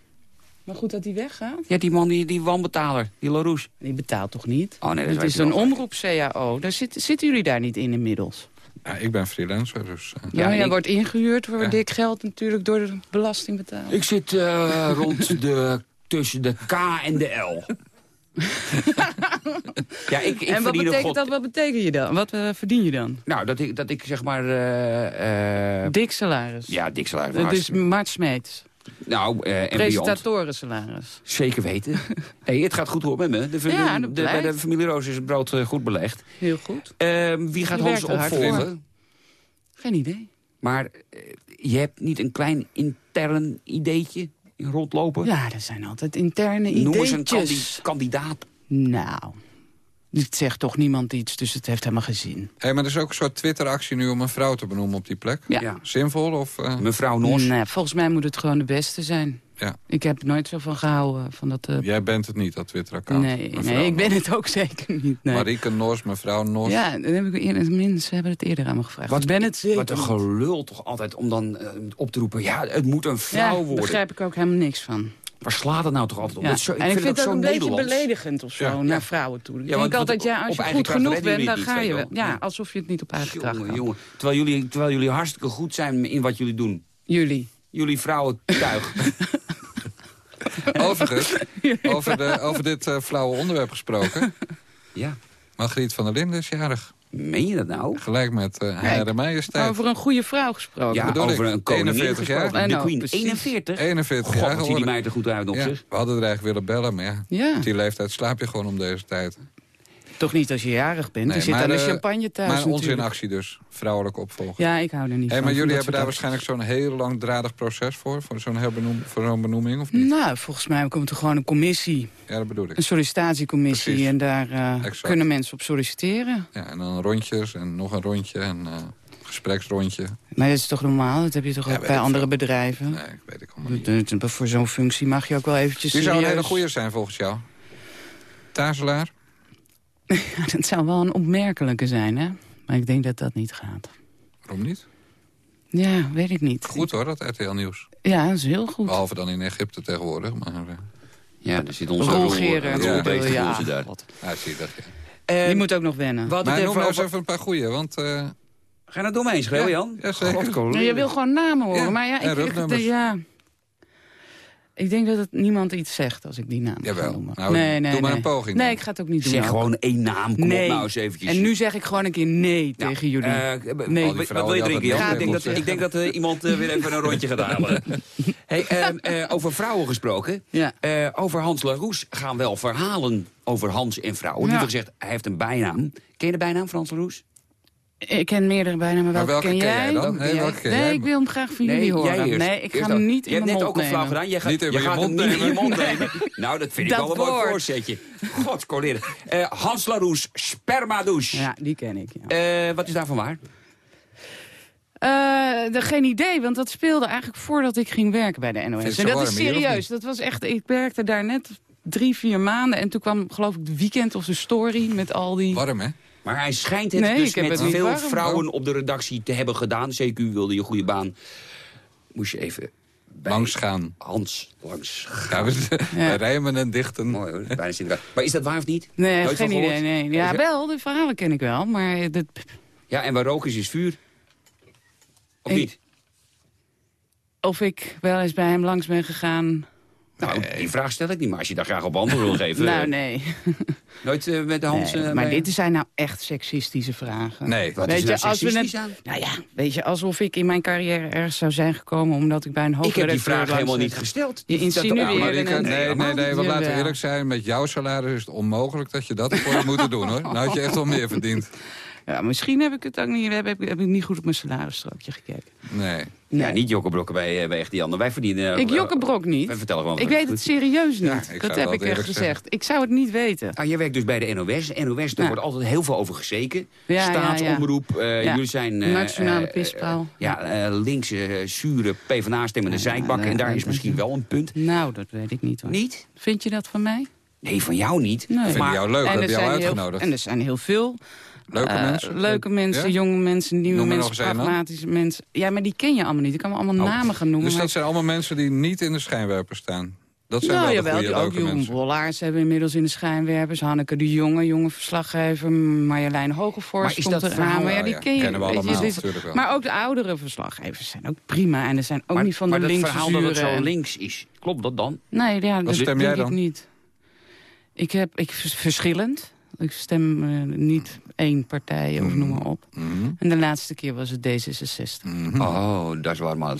Maar goed dat hij weggaat. Ja, die man, die, die wanbetaler, die Larousse. Die betaalt toch niet? Oh nee, dat is een omroep-CAO. Daar zit, zitten jullie daar niet in inmiddels? Ja, ik ben freelancer, dus... eh, Ja, jij ik- wordt ingehuurd voor Ja. dik geld natuurlijk door de belastingbetaler. Ik zit eh, rond de tussen de K en de L. ja, ik, ik en wat betekent god- dat? Wat betekent je dan? Wat eh, verdien je dan? Nou, dat ik, dat ik zeg maar... eh, Dik salaris. ja, dik salaris. Dat is Mart Smeets. Nou, eh en beyond. Presentatorensalaris. Zeker weten. hey, het gaat goed hoor met me. De, familie- Ja, de, bij de familie Roos is het brood goed belegd. Heel goed. Ehm, wie gaat Hans opvolgen? Geen idee. Maar je hebt niet een klein intern ideetje rondlopen? Ja, er zijn altijd interne Noem eens ideetjes. een kandi- kandidaat. Nou, dit zegt toch niemand iets, dus het heeft helemaal geen zin. Hé, maar er is ook een soort Twitter-actie nu om een vrouw te benoemen op die plek. Ja. Zinvol of... eh, Mevrouw Nos. Nee, volgens mij moet het gewoon de beste zijn. Ja. Ik heb nooit zo van gehouden. Van dat, eh, Jij bent het niet, dat Twitter-account. nee, Mevrouw nee, ik ben het ook zeker niet. Nee. Marieke Nos, mevrouw Nos. Ja, dat heb ik eerder, mensen hebben het eerder aan me gevraagd. Wat, ik ben het zeker wat een gelul toch altijd om dan eh, op te roepen... ja, het moet een Ja, vrouw daar worden. begrijp ik ook helemaal niks van. Waar slaat het nou toch altijd op? Ja. Dat zo, ik en ik vind, vind het ook ook zo een beetje beledigend of zo Ja. naar vrouwen toe. Ik Ja, want denk altijd, ja, als je goed genoeg bent, dan ga je wel. Ja, alsof je het niet op eigen kracht Jongen, kan. jongen. Terwijl jullie, terwijl jullie hartstikke goed zijn in wat jullie doen. Jullie. Jullie vrouwentuig. Overigens, over, de, over dit eh, flauwe onderwerp gesproken. ja. Margriet van der Linden is jarig. Meen je dat nou? Gelijk met eh Kijk, Hare Majesteit. Over een goede vrouw gesproken. Ja, bedoel over ik. een koningin 41 jaar. gesproken. De Nou, Queen. precies. 41? 41 God, jaar die meid er goed uit op Ja, zich. we hadden er eigenlijk willen bellen, maar ja. Ja. Op die leeftijd slaap je gewoon om deze tijd. Toch niet als je jarig bent. Nee, je zit maar, aan de eh, champagne thuis Maar natuurlijk. onzinactie dus. Vrouwelijke opvolger. Ja, ik hou er niet Hey, van. maar jullie hebben daar waarschijnlijk zo'n heel langdradig proces voor? Voor zo'n zo'n benoeming, of niet? Nou, volgens mij komt er gewoon een commissie. Ja, dat bedoel ik. Een sollicitatiecommissie. Precies. En daar eh, kunnen mensen op solliciteren. Ja, en dan rondjes en nog een rondje en eh gespreksrondje. Maar dat is toch normaal? Dat heb je toch Ja, ook bij andere veel. bedrijven? Nee, ik weet ik allemaal niet. Voor zo'n functie mag je ook wel eventjes Wie zou een hele goeie zijn volgens jou? Tazelaar? Ja, dat zou wel een opmerkelijke zijn, hè? Maar ik denk dat dat niet gaat. Waarom niet? Ja, weet ik niet. Goed hoor, dat RTL Nieuws. Ja, dat is heel goed. Behalve dan in Egypte tegenwoordig. Maar, eh, Ja, daar zit onze Rolgeren. rol- Ja. Ja. voor ze daar. ja, zie je dat. Ja. Eh, Die moet ook nog wennen. we hadden Maar noem even nou eens over... even een paar goeie, want... eh, Ga je nou door me heen schreeuwen, Ja, Jan? ja, zeker. Nee, je wil gewoon namen horen. Ja, maar ja, ik, ik, ja, ik denk dat het niemand iets zegt als ik die naam ga Jawel. noemen. Nou, nee, nee, doe maar nee. een poging Nee, dan. ik ga het ook niet doen. Zeg ook. gewoon één naam. Kom nee. op nou eens eventjes. En nu zeg ik gewoon een keer nee Nou, tegen jullie. eh, Nee. wat- Wat wil je drinken, altijd Ik denk dat, ik denk dat eh, iemand eh, weer even een rondje gaat halen. hey, eh, over vrouwen gesproken. Ja. Eh, over Hans Laroes gaan wel verhalen over Hans en vrouwen. Ja. Liever gezegd, hij heeft een bijnaam. Ken je de bijnaam van Hans Laroes? Ik ken meerdere bijna, maar welke, welke ken ken jij? jij dan? Welke Nee, ken welke jij? ken Nee, jij? ik wil hem graag van jullie horen. eerst. Nee, ik ga hem niet Je in hebt mijn net mond ook een flauw nemen. gedaan. Jij gaat, Niet in je je gaat mond hem niet in je nemen. mond nemen. Nou, dat vind ik wel een mooi voorzetje. God, coleren. Eh, Hans Laroes, spermadouche. Ja, die ken ik, ja. Eh, wat is daarvan waar? Eh, de- geen idee, want dat speelde eigenlijk voordat ik ging werken bij de je NOS. En dat is warm serieus. Dat was echt, ik werkte daar net drie, vier maanden. En toen kwam geloof ik de weekend of de story met al die... Warm, hè? Maar hij schijnt het Nee, dus ik heb met het veel warm. vrouwen op de redactie te hebben gedaan. CQ wilde je goede baan. Moest je even Langs gaan. Hans langs Ja, gaan. we, rijmen en dichten. Mooi hoor, bijna Sinterklaas. Maar is dat waar of niet? Nee, Nooit geen idee. Nee. Is Ja, het- wel, de verhalen ken ik wel. Maar dat, Ja, en waar rook is, is vuur. Of Ik- niet? of ik wel eens bij hem langs ben gegaan... Nou, die vraag stel ik niet, maar als je daar graag op antwoord wil geven... nou, eh, nee. Nooit eh, met de Hans... Nee, eh, maar dit zijn nou echt seksistische vragen. Nee. Wat Weet is je, nou we seksistisch aan? Nou ja, weet je, alsof ik in mijn carrière ergens zou zijn gekomen... omdat ik bij een Ik heb die vraag helemaal niet gesteld. Je Dat- insinueert Ja, Marieke, nee, nee, nee, we niet. laten Jawel. eerlijk zijn. Met jouw salaris is het onmogelijk dat je dat voor moet doen, hoor. Nou had je echt wel meer verdiend. Ja, misschien heb ik het ook niet, heb, heb, heb ik niet goed op mijn salarisstrookje gekeken. Nee. Ja, niet jokkenbrokken bij, eh, bij Echte Jan. Wij verdienen... ik eh, jokkenbrok niet. Wij vertellen gewoon... Ik weet het serieus niet. Ja, dat heb ik echt zeggen. gezegd. Ik zou het niet weten. Ah, jij werkt dus bij de NOS. NOS, daar Ja. wordt altijd heel veel over gezeken. Ja, ja, Staatsomroep. eh, Ja. Jullie zijn... eh, Nationale pispaal. ja, eh, linkse, zure PvdA-stemmende zijkbakken. En daar is misschien wel een punt. Nou, dat weet ik niet hoor. Niet? Vind je dat van mij? Nee, van jou niet. Nee. Maar- jou leuk, En heb jou heel- uitgenodigd. En er zijn heel veel Leuke eh, mensen? leuke mensen, Ja? jonge mensen, nieuwe Noem mensen, dan. pragmatische mensen. Ja, maar die ken je allemaal niet. Ik kan me allemaal Oh. namen gaan noemen. Dus maar dat zijn allemaal mensen die niet in de schijnwerper staan. Dat zijn nou, wel de jawel, goede die, ook Jeroen. Bollaars hebben inmiddels in de schijnwerpers. Hanneke de Jonge, jonge verslaggever. Marjolein Hogevorst Maar is komt dat eraan. Maar ja, die ken je. kennen we je, allemaal, dit is- wel. Maar ook de oudere verslaggevers zijn ook prima. En er zijn ook maar, niet van maar de dat linkse verhaal dat het zo links is, klopt dat dan? Nee, ja, dat stem denk jij ik dan? niet. Ik heb ik, vers- verschillend. Ik stem eh, niet één partij of noem maar op. En de laatste keer was het D66. Oh, dat is waar maar.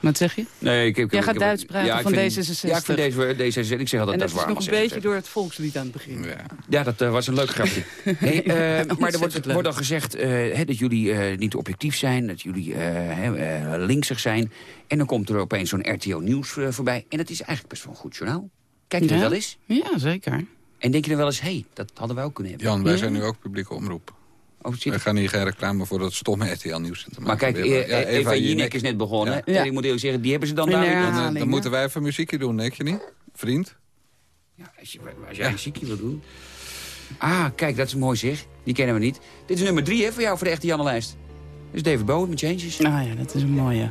Wat zeg je? Nee, ik, ik, Jij ik- gaat ik- Duits praten ja, van vind- D66. Ja, ik vind deze, deze ik zeg altijd en dat dat is nog een beetje 66. door het volkslied aan het begin. Ja, dat eh, was een leuk grapje. hey, eh, maar er wordt, wordt dan gezegd eh, hè, dat jullie eh, niet objectief zijn, dat jullie eh, hè, eh, linksig zijn. En dan komt er opeens zo'n RTO Nieuws voorbij. En dat is eigenlijk best wel een goed journaal. Kijk je Ja? er wel eens? Ja, zeker. En denk je dan wel eens, hé, hey, dat hadden wij ook kunnen hebben. Jan, wij Ja. zijn nu ook publieke omroep. Oh, het? gaan hier geen reclame voor dat stomme RTL-nieuws te maken. Maar kijk, Weer. eh, Eva Jinek. Jinek is net begonnen. Ja. En ik moet eerlijk zeggen, die hebben ze dan daar... Dan, eh, dan hè? moeten wij even muziekje doen, denk je niet? Vriend? Als, je, als jij een ziekje wil doen. Ah, kijk, dat is mooi zeg. Die kennen we niet. Dit is nummer drie hè, voor jou voor de echte Jannelijst. Dit is David Bowie met Changes. Ah ja, dat is een mooie.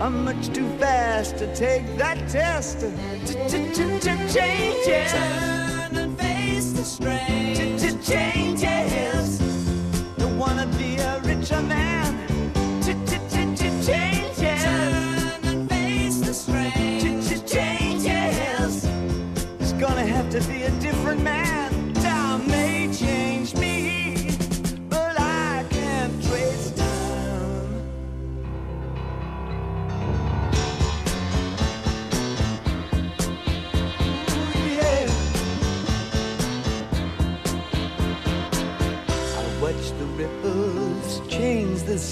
I'm much too fast to take that test. Changes. Turn and face the strain. Changes. Don't wanna be a richer man. Changes. Turn and face the strain. Changes. It's gonna have to be a different man.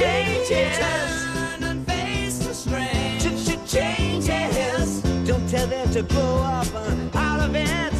Changes. Turn and face the strange. Changes. Don't tell them to grow up uh, out of it.